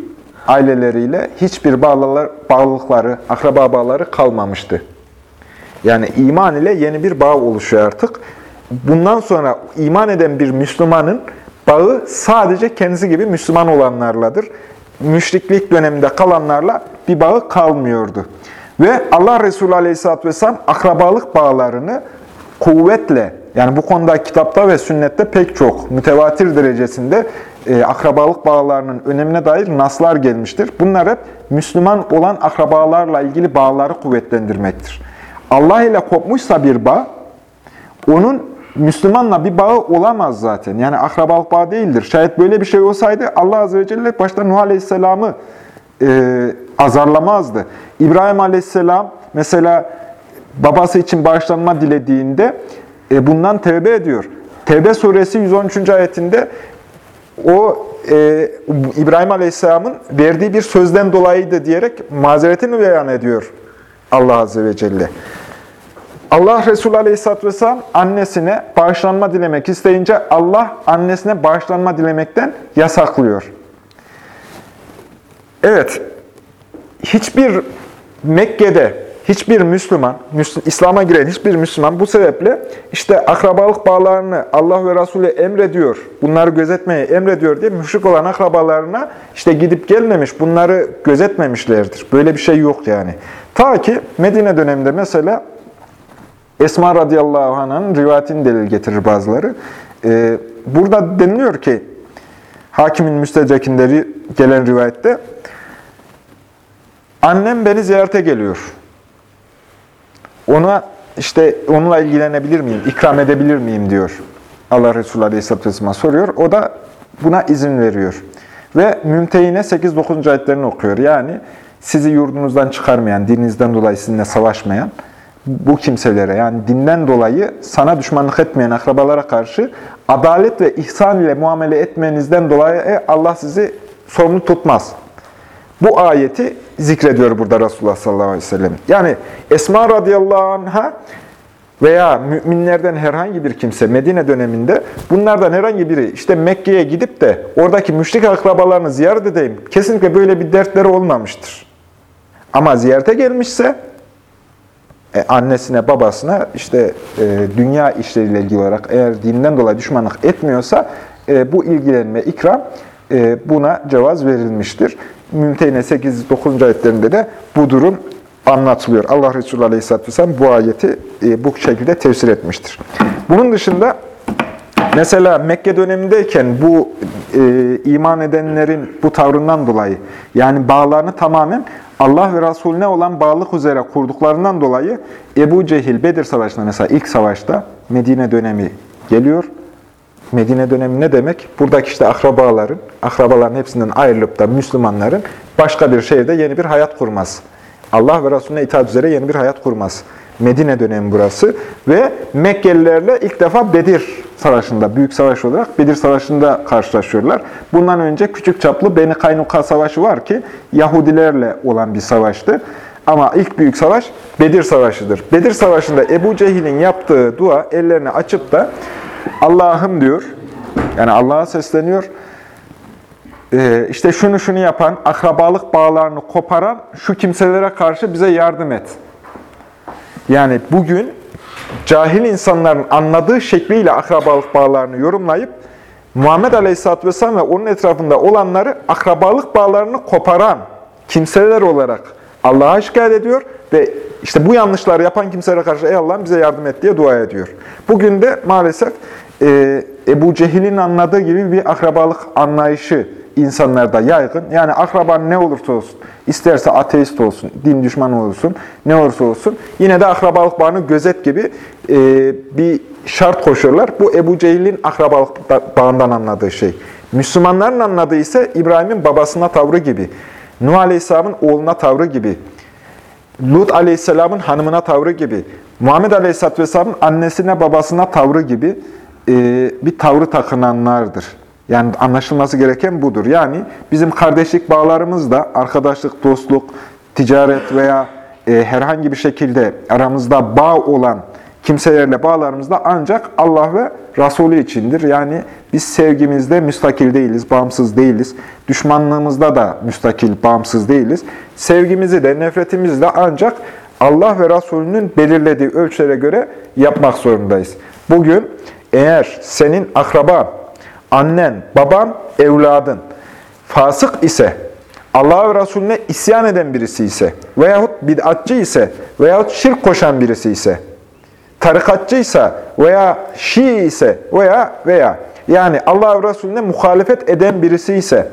aileleriyle hiçbir bağlılar, bağlılıkları, akraba bağları kalmamıştı. Yani iman ile yeni bir bağ oluşuyor artık bundan sonra iman eden bir Müslümanın bağı sadece kendisi gibi Müslüman olanlarladır. müşriklik döneminde kalanlarla bir bağı kalmıyordu. Ve Allah Resulü Aleyhisselatü Vesselam akrabalık bağlarını kuvvetle, yani bu konuda kitapta ve sünnette pek çok mütevatir derecesinde e, akrabalık bağlarının önemine dair naslar gelmiştir. Bunlar hep Müslüman olan akrabalarla ilgili bağları kuvvetlendirmektir. Allah ile kopmuşsa bir bağ, onun Müslümanla bir bağı olamaz zaten. Yani akrabalık bağı değildir. Şayet böyle bir şey olsaydı Allah Azze ve Celle başta Nuh Aleyhisselam'ı e, azarlamazdı. İbrahim Aleyhisselam mesela babası için bağışlanma dilediğinde e, bundan tevbe ediyor. Tevbe suresi 113. ayetinde o e, İbrahim Aleyhisselam'ın verdiği bir sözden dolayıydı diyerek mazeretini beyan ediyor Allah Azze ve Celle. Allah Resulü Aleyhisselatü Vesselam annesine bağışlanma dilemek isteyince Allah annesine bağışlanma dilemekten yasaklıyor. Evet, hiçbir Mekke'de hiçbir Müslüman, İslam'a giren hiçbir Müslüman bu sebeple işte akrabalık bağlarını Allah ve Resulü emrediyor, bunları gözetmeyi emrediyor diye müşrik olan akrabalarına işte gidip gelmemiş, bunları gözetmemişlerdir. Böyle bir şey yok yani. Ta ki Medine döneminde mesela Esma radıyallahu anh'ın rivayetini delil getirir bazıları. Ee, burada deniliyor ki, hakimin müstedrekinde gelen rivayette, annem beni ziyarete geliyor. Ona işte onunla ilgilenebilir miyim, ikram edebilir miyim diyor. Allah Resulü Aleyhisselatü Vesselam'a soruyor. O da buna izin veriyor. Ve Mümtehine 8-9. ayetlerini okuyor. Yani sizi yurdunuzdan çıkarmayan, dininizden dolayı sizinle savaşmayan, bu kimselere yani dinden dolayı sana düşmanlık etmeyen akrabalara karşı adalet ve ihsan ile muamele etmenizden dolayı e, Allah sizi sorumlu tutmaz. Bu ayeti zikrediyor burada Resulullah sallallahu aleyhi ve sellem. Yani Esma radıyallahu anh'a veya müminlerden herhangi bir kimse Medine döneminde bunlardan herhangi biri işte Mekke'ye gidip de oradaki müşrik akrabalarını ziyaret edeyim. Kesinlikle böyle bir dertleri olmamıştır. Ama ziyarete gelmişse e, annesine, babasına işte e, dünya işleriyle ilgili olarak eğer dinden dolayı düşmanlık etmiyorsa e, bu ilgilenme, ikram e, buna cevaz verilmiştir. Mümtehine 8-9. ayetlerinde de bu durum anlatılıyor. Allah Resulü Aleyhisselatü Vesselam bu ayeti e, bu şekilde tefsir etmiştir. Bunun dışında mesela Mekke dönemindeyken bu e, iman edenlerin bu tavrından dolayı yani bağlarını tamamen Allah ve Resulüne olan bağlılık üzere kurduklarından dolayı Ebu Cehil Bedir Savaşı'nda mesela ilk savaşta Medine dönemi geliyor. Medine dönemi ne demek? Buradaki işte akrabaların, akrabaların hepsinden ayrılıp da Müslümanların başka bir şehirde yeni bir hayat kurması. Allah ve Resulüne itaat üzere yeni bir hayat kurması. Medine dönemi burası ve Mekkelilerle ilk defa Bedir Savaşı'nda, büyük savaş olarak Bedir Savaşı'nda karşılaşıyorlar. Bundan önce küçük çaplı Beni Kaynuka Savaşı var ki Yahudilerle olan bir savaştı. Ama ilk büyük savaş Bedir Savaşı'dır. Bedir Savaşı'nda Ebu Cehil'in yaptığı dua ellerini açıp da Allah'ım diyor, yani Allah'a sesleniyor. Ee, işte şunu şunu yapan, akrabalık bağlarını koparan şu kimselere karşı bize yardım et. Yani bugün cahil insanların anladığı şekliyle akrabalık bağlarını yorumlayıp Muhammed Aleyhisselatü Vesselam ve onun etrafında olanları akrabalık bağlarını koparan kimseler olarak Allah'a şikayet ediyor ve işte bu yanlışları yapan kimselere karşı ey Allah'ım bize yardım et diye dua ediyor. Bugün de maalesef e, Ebu Cehil'in anladığı gibi bir akrabalık anlayışı insanlarda yaygın. Yani akraban ne olursa olsun, isterse ateist olsun, din düşmanı olsun, ne olursa olsun, yine de akrabalık bağını gözet gibi e, bir şart koşuyorlar. Bu Ebu Cehil'in akrabalık bağından anladığı şey. Müslümanların anladığı ise İbrahim'in babasına tavrı gibi, Nuh Aleyhisselam'ın oğluna tavrı gibi, Lut Aleyhisselam'ın hanımına tavrı gibi, Muhammed Aleyhisselatü Vesselam'ın annesine babasına tavrı gibi e, bir tavrı takınanlardır. Yani anlaşılması gereken budur. Yani bizim kardeşlik bağlarımız da arkadaşlık, dostluk, ticaret veya e, herhangi bir şekilde aramızda bağ olan kimselerle bağlarımızda ancak Allah ve Resulü içindir. Yani biz sevgimizde müstakil değiliz, bağımsız değiliz. Düşmanlığımızda da müstakil, bağımsız değiliz. Sevgimizi de, nefretimizi de ancak Allah ve Resulünün belirlediği ölçülere göre yapmak zorundayız. Bugün eğer senin akraban, annen, baban, evladın. Fasık ise Allah'a ve Resulüne isyan eden birisi ise veyahut bid'atçı ise veyahut şirk koşan birisi ise tarikatçıysa veya Şii ise veya veya yani Allah ve Resulüne muhalefet eden birisi ise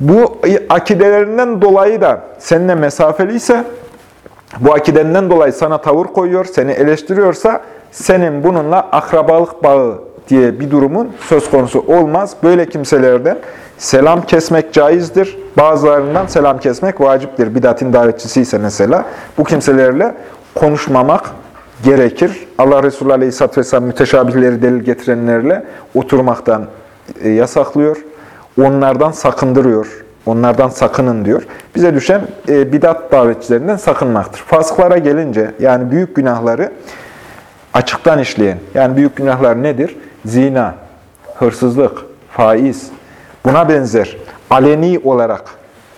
bu akidelerinden dolayı da seninle mesafeli ise bu akidenden dolayı sana tavır koyuyor, seni eleştiriyorsa senin bununla akrabalık bağı diye bir durumun söz konusu olmaz. Böyle kimselerden selam kesmek caizdir. Bazılarından selam kesmek vaciptir. Bidatin davetçisi ise mesela bu kimselerle konuşmamak gerekir. Allah Resulü Aleyhisselatü Vesselam müteşabihleri delil getirenlerle oturmaktan e, yasaklıyor. Onlardan sakındırıyor. Onlardan sakının diyor. Bize düşen e, bidat davetçilerinden sakınmaktır. Fasıklara gelince yani büyük günahları açıktan işleyen, yani büyük günahlar nedir? Zina, hırsızlık, faiz, buna benzer aleni olarak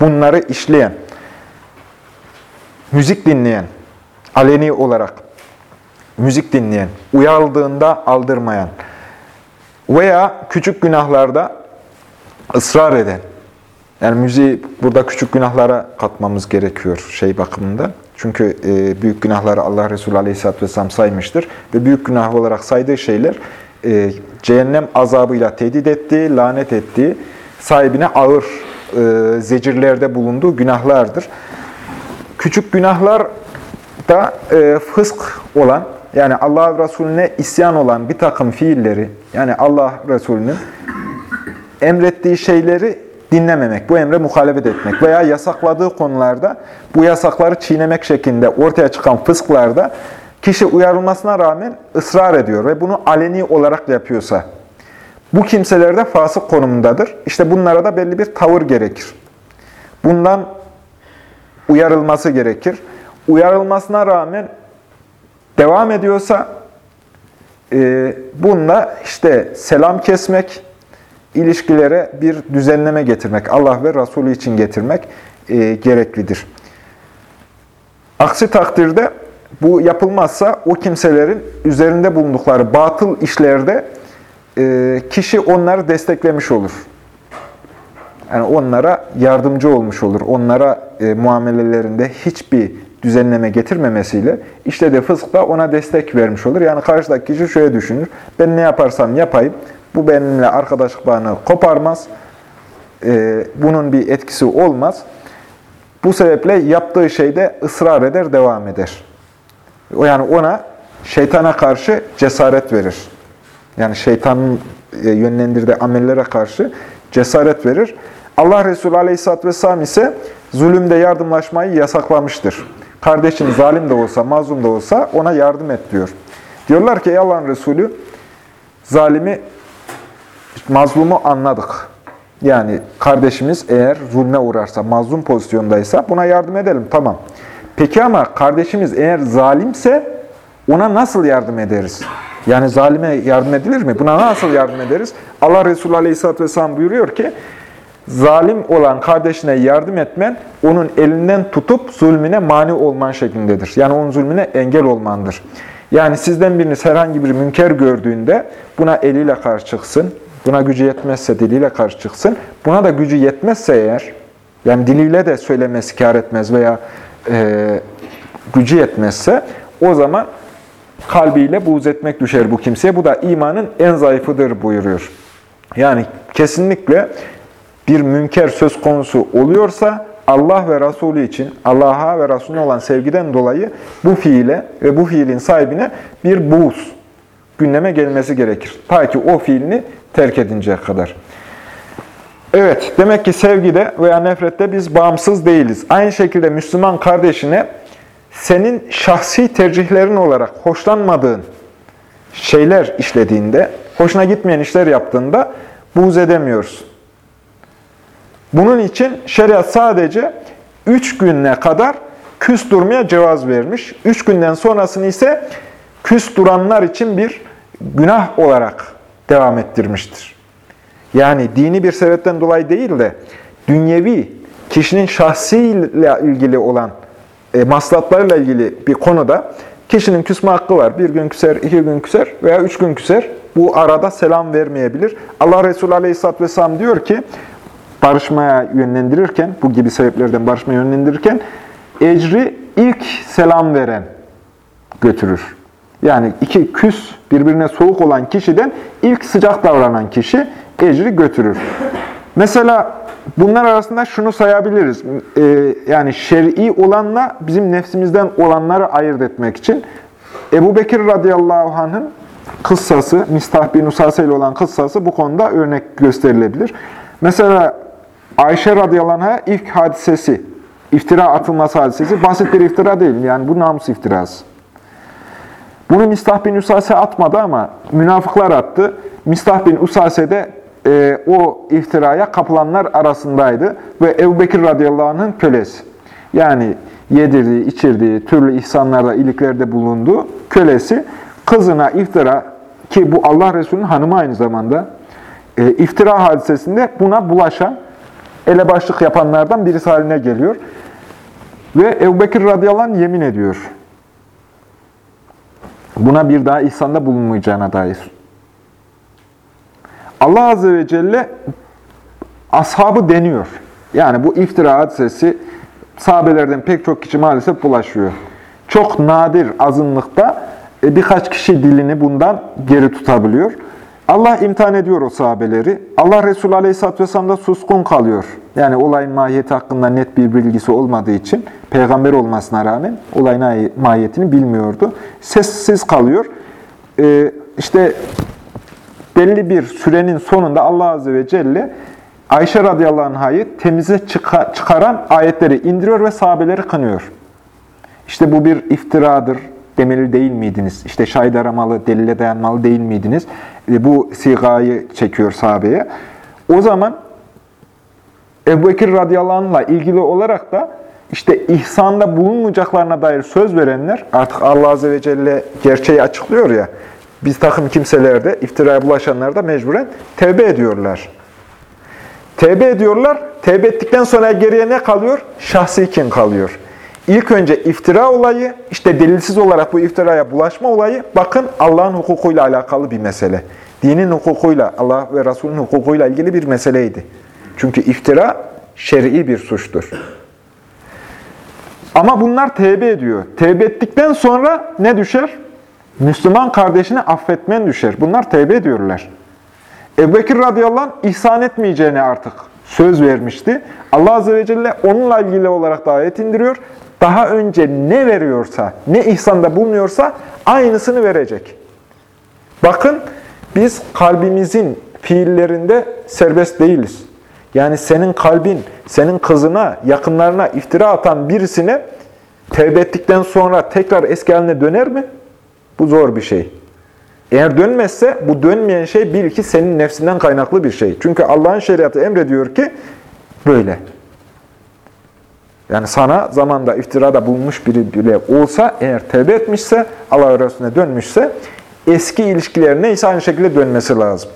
bunları işleyen, müzik dinleyen, aleni olarak müzik dinleyen, uyarıldığında aldırmayan veya küçük günahlarda ısrar eden, yani müziği burada küçük günahlara katmamız gerekiyor şey bakımında. Çünkü e, büyük günahları Allah Resulü Aleyhisselatü Vesselam saymıştır. Ve büyük günah olarak saydığı şeyler e, cehennem azabıyla tehdit ettiği, lanet ettiği, sahibine ağır e, zecirlerde bulunduğu günahlardır. Küçük günahlar da e, fısk olan, yani Allah Resulüne isyan olan bir takım fiilleri, yani Allah Resulü'nün emrettiği şeyleri dinlememek, bu emre muhalefet etmek veya yasakladığı konularda bu yasakları çiğnemek şeklinde ortaya çıkan fısklarda kişi uyarılmasına rağmen ısrar ediyor ve bunu aleni olarak yapıyorsa, bu kimseler de fasık konumundadır. İşte bunlara da belli bir tavır gerekir. Bundan uyarılması gerekir. Uyarılmasına rağmen devam ediyorsa, e, bununla işte selam kesmek, ilişkilere bir düzenleme getirmek, Allah ve Resulü için getirmek e, gereklidir. Aksi takdirde bu yapılmazsa o kimselerin üzerinde bulundukları batıl işlerde e, kişi onları desteklemiş olur. Yani onlara yardımcı olmuş olur. Onlara e, muamelelerinde hiçbir düzenleme getirmemesiyle işte de fıskla ona destek vermiş olur. Yani karşıdaki kişi şöyle düşünür. Ben ne yaparsam yapayım bu benimle arkadaşlık bağını koparmaz. Ee, bunun bir etkisi olmaz. Bu sebeple yaptığı şeyde ısrar eder, devam eder. Yani ona şeytana karşı cesaret verir. Yani şeytanın e, yönlendirdiği amellere karşı cesaret verir. Allah Resulü Aleyhisselatü Vesselam ise zulümde yardımlaşmayı yasaklamıştır. Kardeşin zalim de olsa, mazlum da olsa ona yardım et diyor. Diyorlar ki ey Allah'ın Resulü zalimi mazlumu anladık. Yani kardeşimiz eğer zulme uğrarsa, mazlum pozisyondaysa buna yardım edelim. Tamam. Peki ama kardeşimiz eğer zalimse ona nasıl yardım ederiz? Yani zalime yardım edilir mi? Buna nasıl yardım ederiz? Allah Resulü Aleyhisselatü Vesselam buyuruyor ki, zalim olan kardeşine yardım etmen, onun elinden tutup zulmüne mani olman şeklindedir. Yani onun zulmüne engel olmandır. Yani sizden biriniz herhangi bir münker gördüğünde buna eliyle karşı çıksın, Buna gücü yetmezse diliyle karşı çıksın. Buna da gücü yetmezse eğer, yani diliyle de söylemesi kar etmez veya e, gücü yetmezse, o zaman kalbiyle buğz etmek düşer bu kimseye. Bu da imanın en zayıfıdır buyuruyor. Yani kesinlikle bir münker söz konusu oluyorsa Allah ve Resulü için, Allah'a ve Resulüne olan sevgiden dolayı bu fiile ve bu fiilin sahibine bir buğz, gündeme gelmesi gerekir. Ta ki o fiilini terk edinceye kadar. Evet, demek ki sevgide veya nefrette biz bağımsız değiliz. Aynı şekilde Müslüman kardeşine senin şahsi tercihlerin olarak hoşlanmadığın şeyler işlediğinde, hoşuna gitmeyen işler yaptığında buğz edemiyorsun. Bunun için şeriat sadece üç güne kadar küs durmaya cevaz vermiş. Üç günden sonrasını ise küs duranlar için bir günah olarak devam ettirmiştir. Yani dini bir sebepten dolayı değil de dünyevi, kişinin şahsiyle ilgili olan e, maslahatlarıyla ilgili bir konuda kişinin küsme hakkı var. Bir gün küser, iki gün küser veya üç gün küser. Bu arada selam vermeyebilir. Allah Resulü Aleyhisselatü Vesselam diyor ki, barışmaya yönlendirirken, bu gibi sebeplerden barışmaya yönlendirirken, ecri ilk selam veren götürür. Yani iki küs, birbirine soğuk olan kişiden ilk sıcak davranan kişi ecri götürür. Mesela bunlar arasında şunu sayabiliriz. Ee, yani şer'i olanla bizim nefsimizden olanları ayırt etmek için Ebu Bekir radıyallahu anh'ın kıssası, Mistah bin Usase ile olan kıssası bu konuda örnek gösterilebilir. Mesela Ayşe radıyallahu anh'a ilk hadisesi, iftira atılması hadisesi basit bir iftira değil. Yani bu namus iftirası. Bunu Mistah bin Usase atmadı ama münafıklar attı. Mistah bin Usase de e, o iftiraya kapılanlar arasındaydı. Ve Ebu Bekir radıyallahu anh'ın kölesi. Yani yedirdiği, içirdiği, türlü ihsanlarda, iliklerde bulunduğu kölesi kızına iftira ki bu Allah Resulü'nün hanımı aynı zamanda e, iftira hadisesinde buna bulaşan elebaşlık yapanlardan birisi haline geliyor. Ve Ebu Bekir radıyallahu anh yemin ediyor. Buna bir daha ihsanda bulunmayacağına dair. Allah Azze ve Celle ashabı deniyor. Yani bu iftira hadisesi sahabelerden pek çok kişi maalesef bulaşıyor. Çok nadir azınlıkta e, birkaç kişi dilini bundan geri tutabiliyor. Allah imtihan ediyor o sahabeleri. Allah Resulü Aleyhisselatü Vesselam da suskun kalıyor. Yani olayın mahiyeti hakkında net bir bilgisi olmadığı için, peygamber olmasına rağmen olayın mahiyetini bilmiyordu. Sessiz kalıyor. Ee, işte belli bir sürenin sonunda Allah Azze ve Celle Ayşe radıyallahu anh'ı temize çıkaran ayetleri indiriyor ve sahabeleri kınıyor. İşte bu bir iftiradır, demeli değil miydiniz? İşte şahit aramalı, delile dayanmalı değil miydiniz? E, bu sigayı çekiyor sahabeye. O zaman Ebu Bekir radıyallahu ilgili olarak da işte ihsanda bulunmayacaklarına dair söz verenler, artık Allah Azze ve Celle gerçeği açıklıyor ya, biz takım kimseler de, iftiraya bulaşanlar da mecburen tevbe ediyorlar. Tevbe ediyorlar, tevbe ettikten sonra geriye ne kalıyor? Şahsi kin kalıyor. İlk önce iftira olayı, işte delilsiz olarak bu iftiraya bulaşma olayı, bakın Allah'ın hukukuyla alakalı bir mesele. Dinin hukukuyla, Allah ve Resulünün hukukuyla ilgili bir meseleydi. Çünkü iftira şer'i bir suçtur. Ama bunlar tevbe ediyor. Tevbe ettikten sonra ne düşer? Müslüman kardeşini affetmen düşer. Bunlar tevbe ediyorlar. Ebu Bekir radıyallahu anh ihsan etmeyeceğini artık söz vermişti. Allah azze ve celle onunla ilgili olarak da ayet indiriyor. Daha önce ne veriyorsa, ne ihsanda bulunuyorsa aynısını verecek. Bakın biz kalbimizin fiillerinde serbest değiliz. Yani senin kalbin, senin kızına, yakınlarına iftira atan birisine tevbe ettikten sonra tekrar eski haline döner mi? Bu zor bir şey. Eğer dönmezse bu dönmeyen şey bil ki senin nefsinden kaynaklı bir şey. Çünkü Allah'ın şeriatı emrediyor ki böyle. Yani sana zamanda iftirada bulunmuş biri bile olsa eğer tevbe etmişse, Allah Resulüne dönmüşse eski ilişkiler neyse aynı şekilde dönmesi lazım.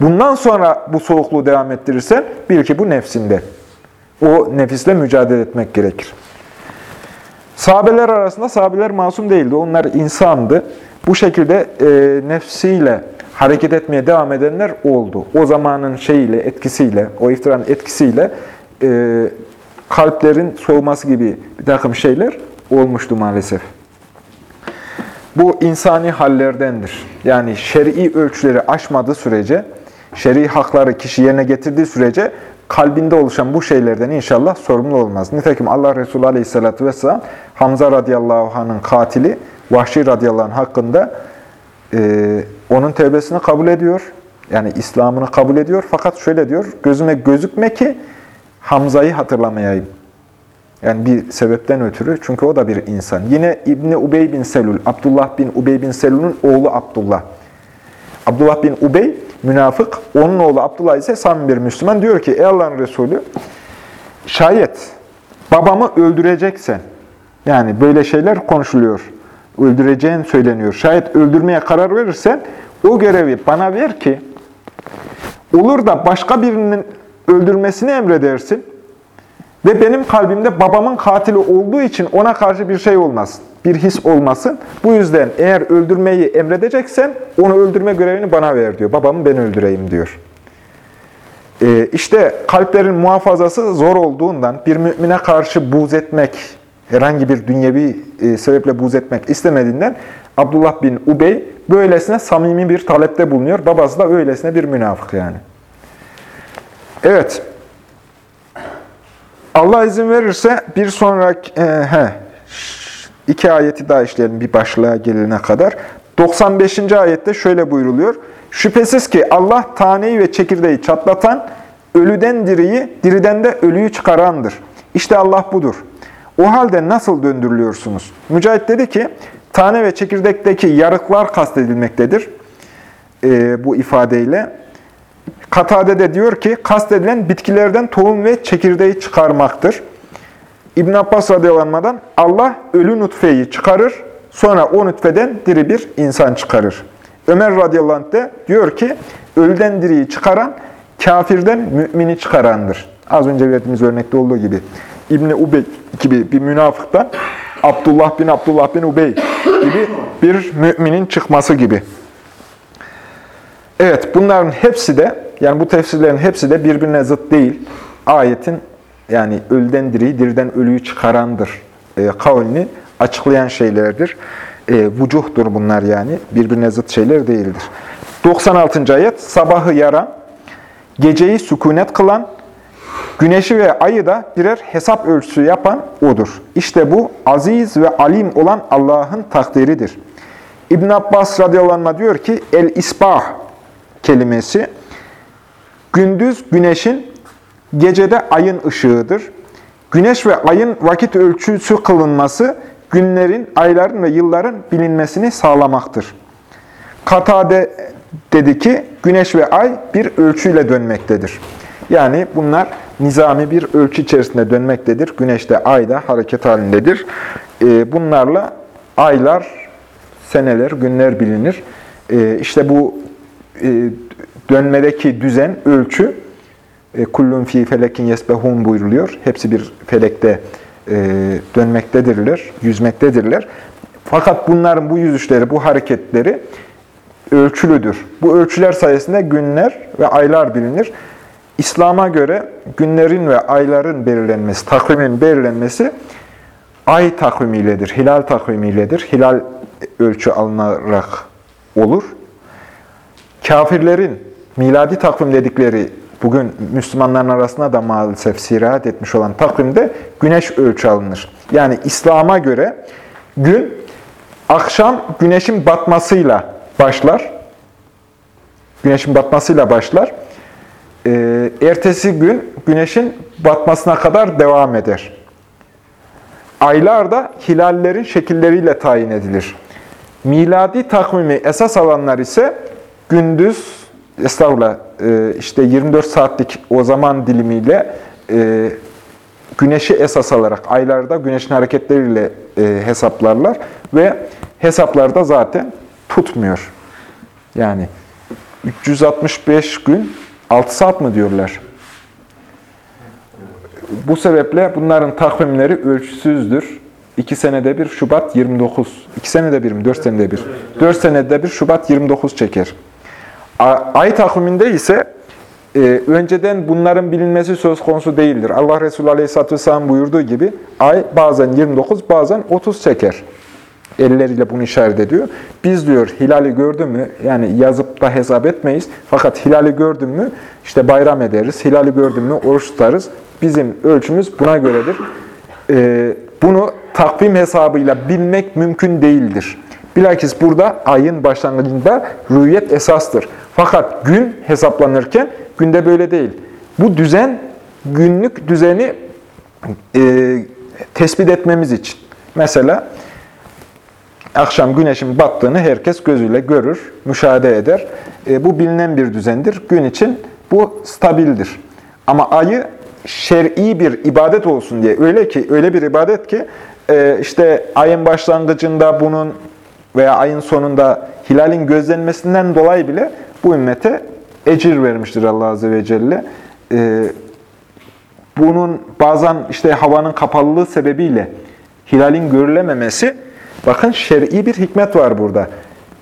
Bundan sonra bu soğukluğu devam ettirirsen bil ki bu nefsinde. O nefisle mücadele etmek gerekir. Sahabeler arasında sahabeler masum değildi. Onlar insandı. Bu şekilde e, nefsiyle hareket etmeye devam edenler oldu. O zamanın şeyiyle, etkisiyle, o iftiranın etkisiyle e, kalplerin soğuması gibi bir takım şeyler olmuştu maalesef. Bu insani hallerdendir. Yani şer'i ölçüleri aşmadığı sürece, şer'i hakları kişi yerine getirdiği sürece kalbinde oluşan bu şeylerden inşallah sorumlu olmaz. Nitekim Allah Resulü Aleyhisselatü Vesselam Hamza radıyallahu anh'ın katili Vahşi radıyallahu anh hakkında e, onun tevbesini kabul ediyor. Yani İslam'ını kabul ediyor. Fakat şöyle diyor, gözüme gözükme ki Hamza'yı hatırlamayayım. Yani bir sebepten ötürü. Çünkü o da bir insan. Yine İbni Ubey bin Selul, Abdullah bin Ubey bin Selul'un oğlu Abdullah. Abdullah bin Ubey münafık, onun oğlu Abdullah ise samimi bir Müslüman. Diyor ki, ey Allah'ın Resulü, şayet babamı öldüreceksen, yani böyle şeyler konuşuluyor, öldüreceğin söyleniyor. Şayet öldürmeye karar verirsen, o görevi bana ver ki, olur da başka birinin öldürmesini emredersin ve benim kalbimde babamın katili olduğu için ona karşı bir şey olmasın, bir his olmasın. Bu yüzden eğer öldürmeyi emredeceksen onu öldürme görevini bana ver diyor. Babamı ben öldüreyim diyor. E, işte kalplerin muhafazası zor olduğundan bir mümine karşı buz etmek, herhangi bir dünyevi e, sebeple buz etmek istemediğinden Abdullah bin Ubey böylesine samimi bir talepte bulunuyor. Babası da öylesine bir münafık yani. Evet. Allah izin verirse bir sonraki... E, he, iki ayeti daha işleyelim bir başlığa gelene kadar. 95. ayette şöyle buyruluyor. Şüphesiz ki Allah taneyi ve çekirdeği çatlatan, ölüden diriyi, diriden de ölüyü çıkarandır. İşte Allah budur. O halde nasıl döndürülüyorsunuz? Mücahit dedi ki, tane ve çekirdekteki yarıklar kastedilmektedir e, bu ifadeyle. Katade de diyor ki, kastedilen bitkilerden tohum ve çekirdeği çıkarmaktır. İbn Abbas radıyallahu Allah ölü nutfeyi çıkarır, sonra o nutfeden diri bir insan çıkarır. Ömer radıyallahu de diyor ki, ölüden diriyi çıkaran, kafirden mümini çıkarandır. Az önce verdiğimiz örnekte olduğu gibi. İbni Ubey gibi bir münafıktan Abdullah bin Abdullah bin Ubey gibi bir müminin çıkması gibi. Evet, bunların hepsi de, yani bu tefsirlerin hepsi de birbirine zıt değil. Ayetin, yani ölüden diriyi, diriden ölüyü çıkarandır e, kavlini açıklayan şeylerdir. E, vucuhtur bunlar yani, birbirine zıt şeyler değildir. 96. ayet, sabahı yaran, geceyi sükunet kılan, güneşi ve ayı da birer hesap ölçüsü yapan O'dur. İşte bu aziz ve alim olan Allah'ın takdiridir. İbn Abbas radıyallahu anh diyor ki, el-isbah kelimesi, gündüz güneşin, gecede ayın ışığıdır. Güneş ve ayın vakit ölçüsü kılınması, günlerin, ayların ve yılların bilinmesini sağlamaktır. Katade dedi ki, güneş ve ay bir ölçüyle dönmektedir. Yani bunlar nizami bir ölçü içerisinde dönmektedir. Güneş de ay da hareket halindedir. Ee, bunlarla aylar, seneler, günler bilinir. Ee, işte bu e, dönmedeki düzen, ölçü, e, kullun fi felekin yesbehun buyruluyor. Hepsi bir felekte e, dönmektedirler, yüzmektedirler. Fakat bunların bu yüzüşleri, bu hareketleri ölçülüdür. Bu ölçüler sayesinde günler ve aylar bilinir. İslam'a göre günlerin ve ayların belirlenmesi, takvimin belirlenmesi ay takvimiyledir, hilal takvimiyledir. Hilal ölçü alınarak olur. Kafirlerin miladi takvim dedikleri bugün Müslümanların arasında da maalesef sirahat etmiş olan takvimde güneş ölçü alınır. Yani İslam'a göre gün akşam güneşin batmasıyla başlar. Güneşin batmasıyla başlar. Ee, ertesi gün güneşin batmasına kadar devam eder. Aylar da hilallerin şekilleriyle tayin edilir. Miladi takvimi esas alanlar ise gündüz, estağfurullah, e, işte 24 saatlik o zaman dilimiyle e, güneşi esas alarak aylarda güneşin hareketleriyle e, hesaplarlar ve hesaplarda zaten tutmuyor. Yani 365 gün 6 saat mı diyorlar? Bu sebeple bunların takvimleri ölçüsüzdür. 2 senede bir Şubat 29. 2 senede bir mi? 4 senede bir. 4 senede bir Şubat 29 çeker. Ay takviminde ise e, önceden bunların bilinmesi söz konusu değildir. Allah Resulü Aleyhisselatü Vesselam buyurduğu gibi ay bazen 29 bazen 30 çeker. Elleriyle bunu işaret ediyor. Biz diyor hilali gördü mü, yani yazıp da hesap etmeyiz. Fakat hilali gördün mü işte bayram ederiz. Hilali gördün mü oruç tutarız. Bizim ölçümüz buna göredir. Ee, bunu takvim hesabıyla bilmek mümkün değildir. Bilakis burada ayın başlangıcında rüyet esastır. Fakat gün hesaplanırken günde böyle değil. Bu düzen günlük düzeni e, tespit etmemiz için. Mesela akşam güneşin battığını herkes gözüyle görür, müşahede eder. E, bu bilinen bir düzendir. Gün için bu stabildir. Ama ayı şer'i bir ibadet olsun diye öyle ki öyle bir ibadet ki e, işte ayın başlangıcında bunun veya ayın sonunda hilalin gözlenmesinden dolayı bile bu ümmete ecir vermiştir Allah Azze ve Celle. E, bunun bazen işte havanın kapalılığı sebebiyle hilalin görülememesi Bakın şer'i bir hikmet var burada.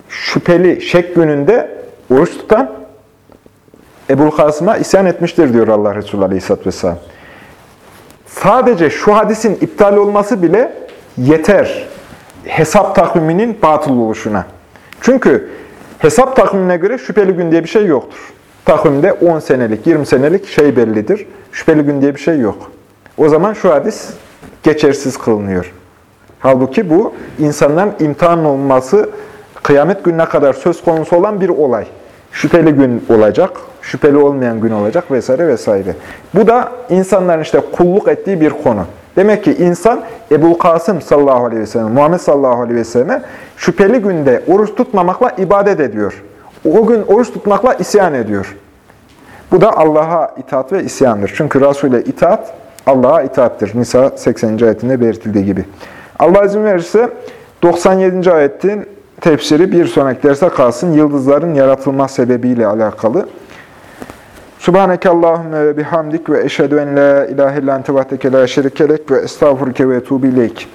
Şüpheli şek gününde oruç tutan Ebul Kasım'a isyan etmiştir diyor Allah Resulü Aleyhisselatü Vesselam. Sadece şu hadisin iptal olması bile yeter hesap takviminin batıl oluşuna. Çünkü hesap takvimine göre şüpheli gün diye bir şey yoktur. Takvimde 10 senelik, 20 senelik şey bellidir. Şüpheli gün diye bir şey yok. O zaman şu hadis geçersiz kılınıyor. Halbuki bu insanların imtihan olması kıyamet gününe kadar söz konusu olan bir olay. Şüpheli gün olacak, şüpheli olmayan gün olacak vesaire vesaire. Bu da insanların işte kulluk ettiği bir konu. Demek ki insan Ebu Kasım sallallahu aleyhi ve sellem, Muhammed sallallahu aleyhi ve selleme şüpheli günde oruç tutmamakla ibadet ediyor. O gün oruç tutmakla isyan ediyor. Bu da Allah'a itaat ve isyandır. Çünkü Resul'e itaat Allah'a itaattir. Nisa 80. ayetinde belirtildiği gibi. Allah izin verirse 97. ayetin tefsiri bir sonraki derse kalsın. Yıldızların yaratılma sebebiyle alakalı. Subhaneke Allahümme ve bihamdik ve eşhedü en la ilahe illan tevahdeke la şerikelek ve estağfurke ve etubu ileyk.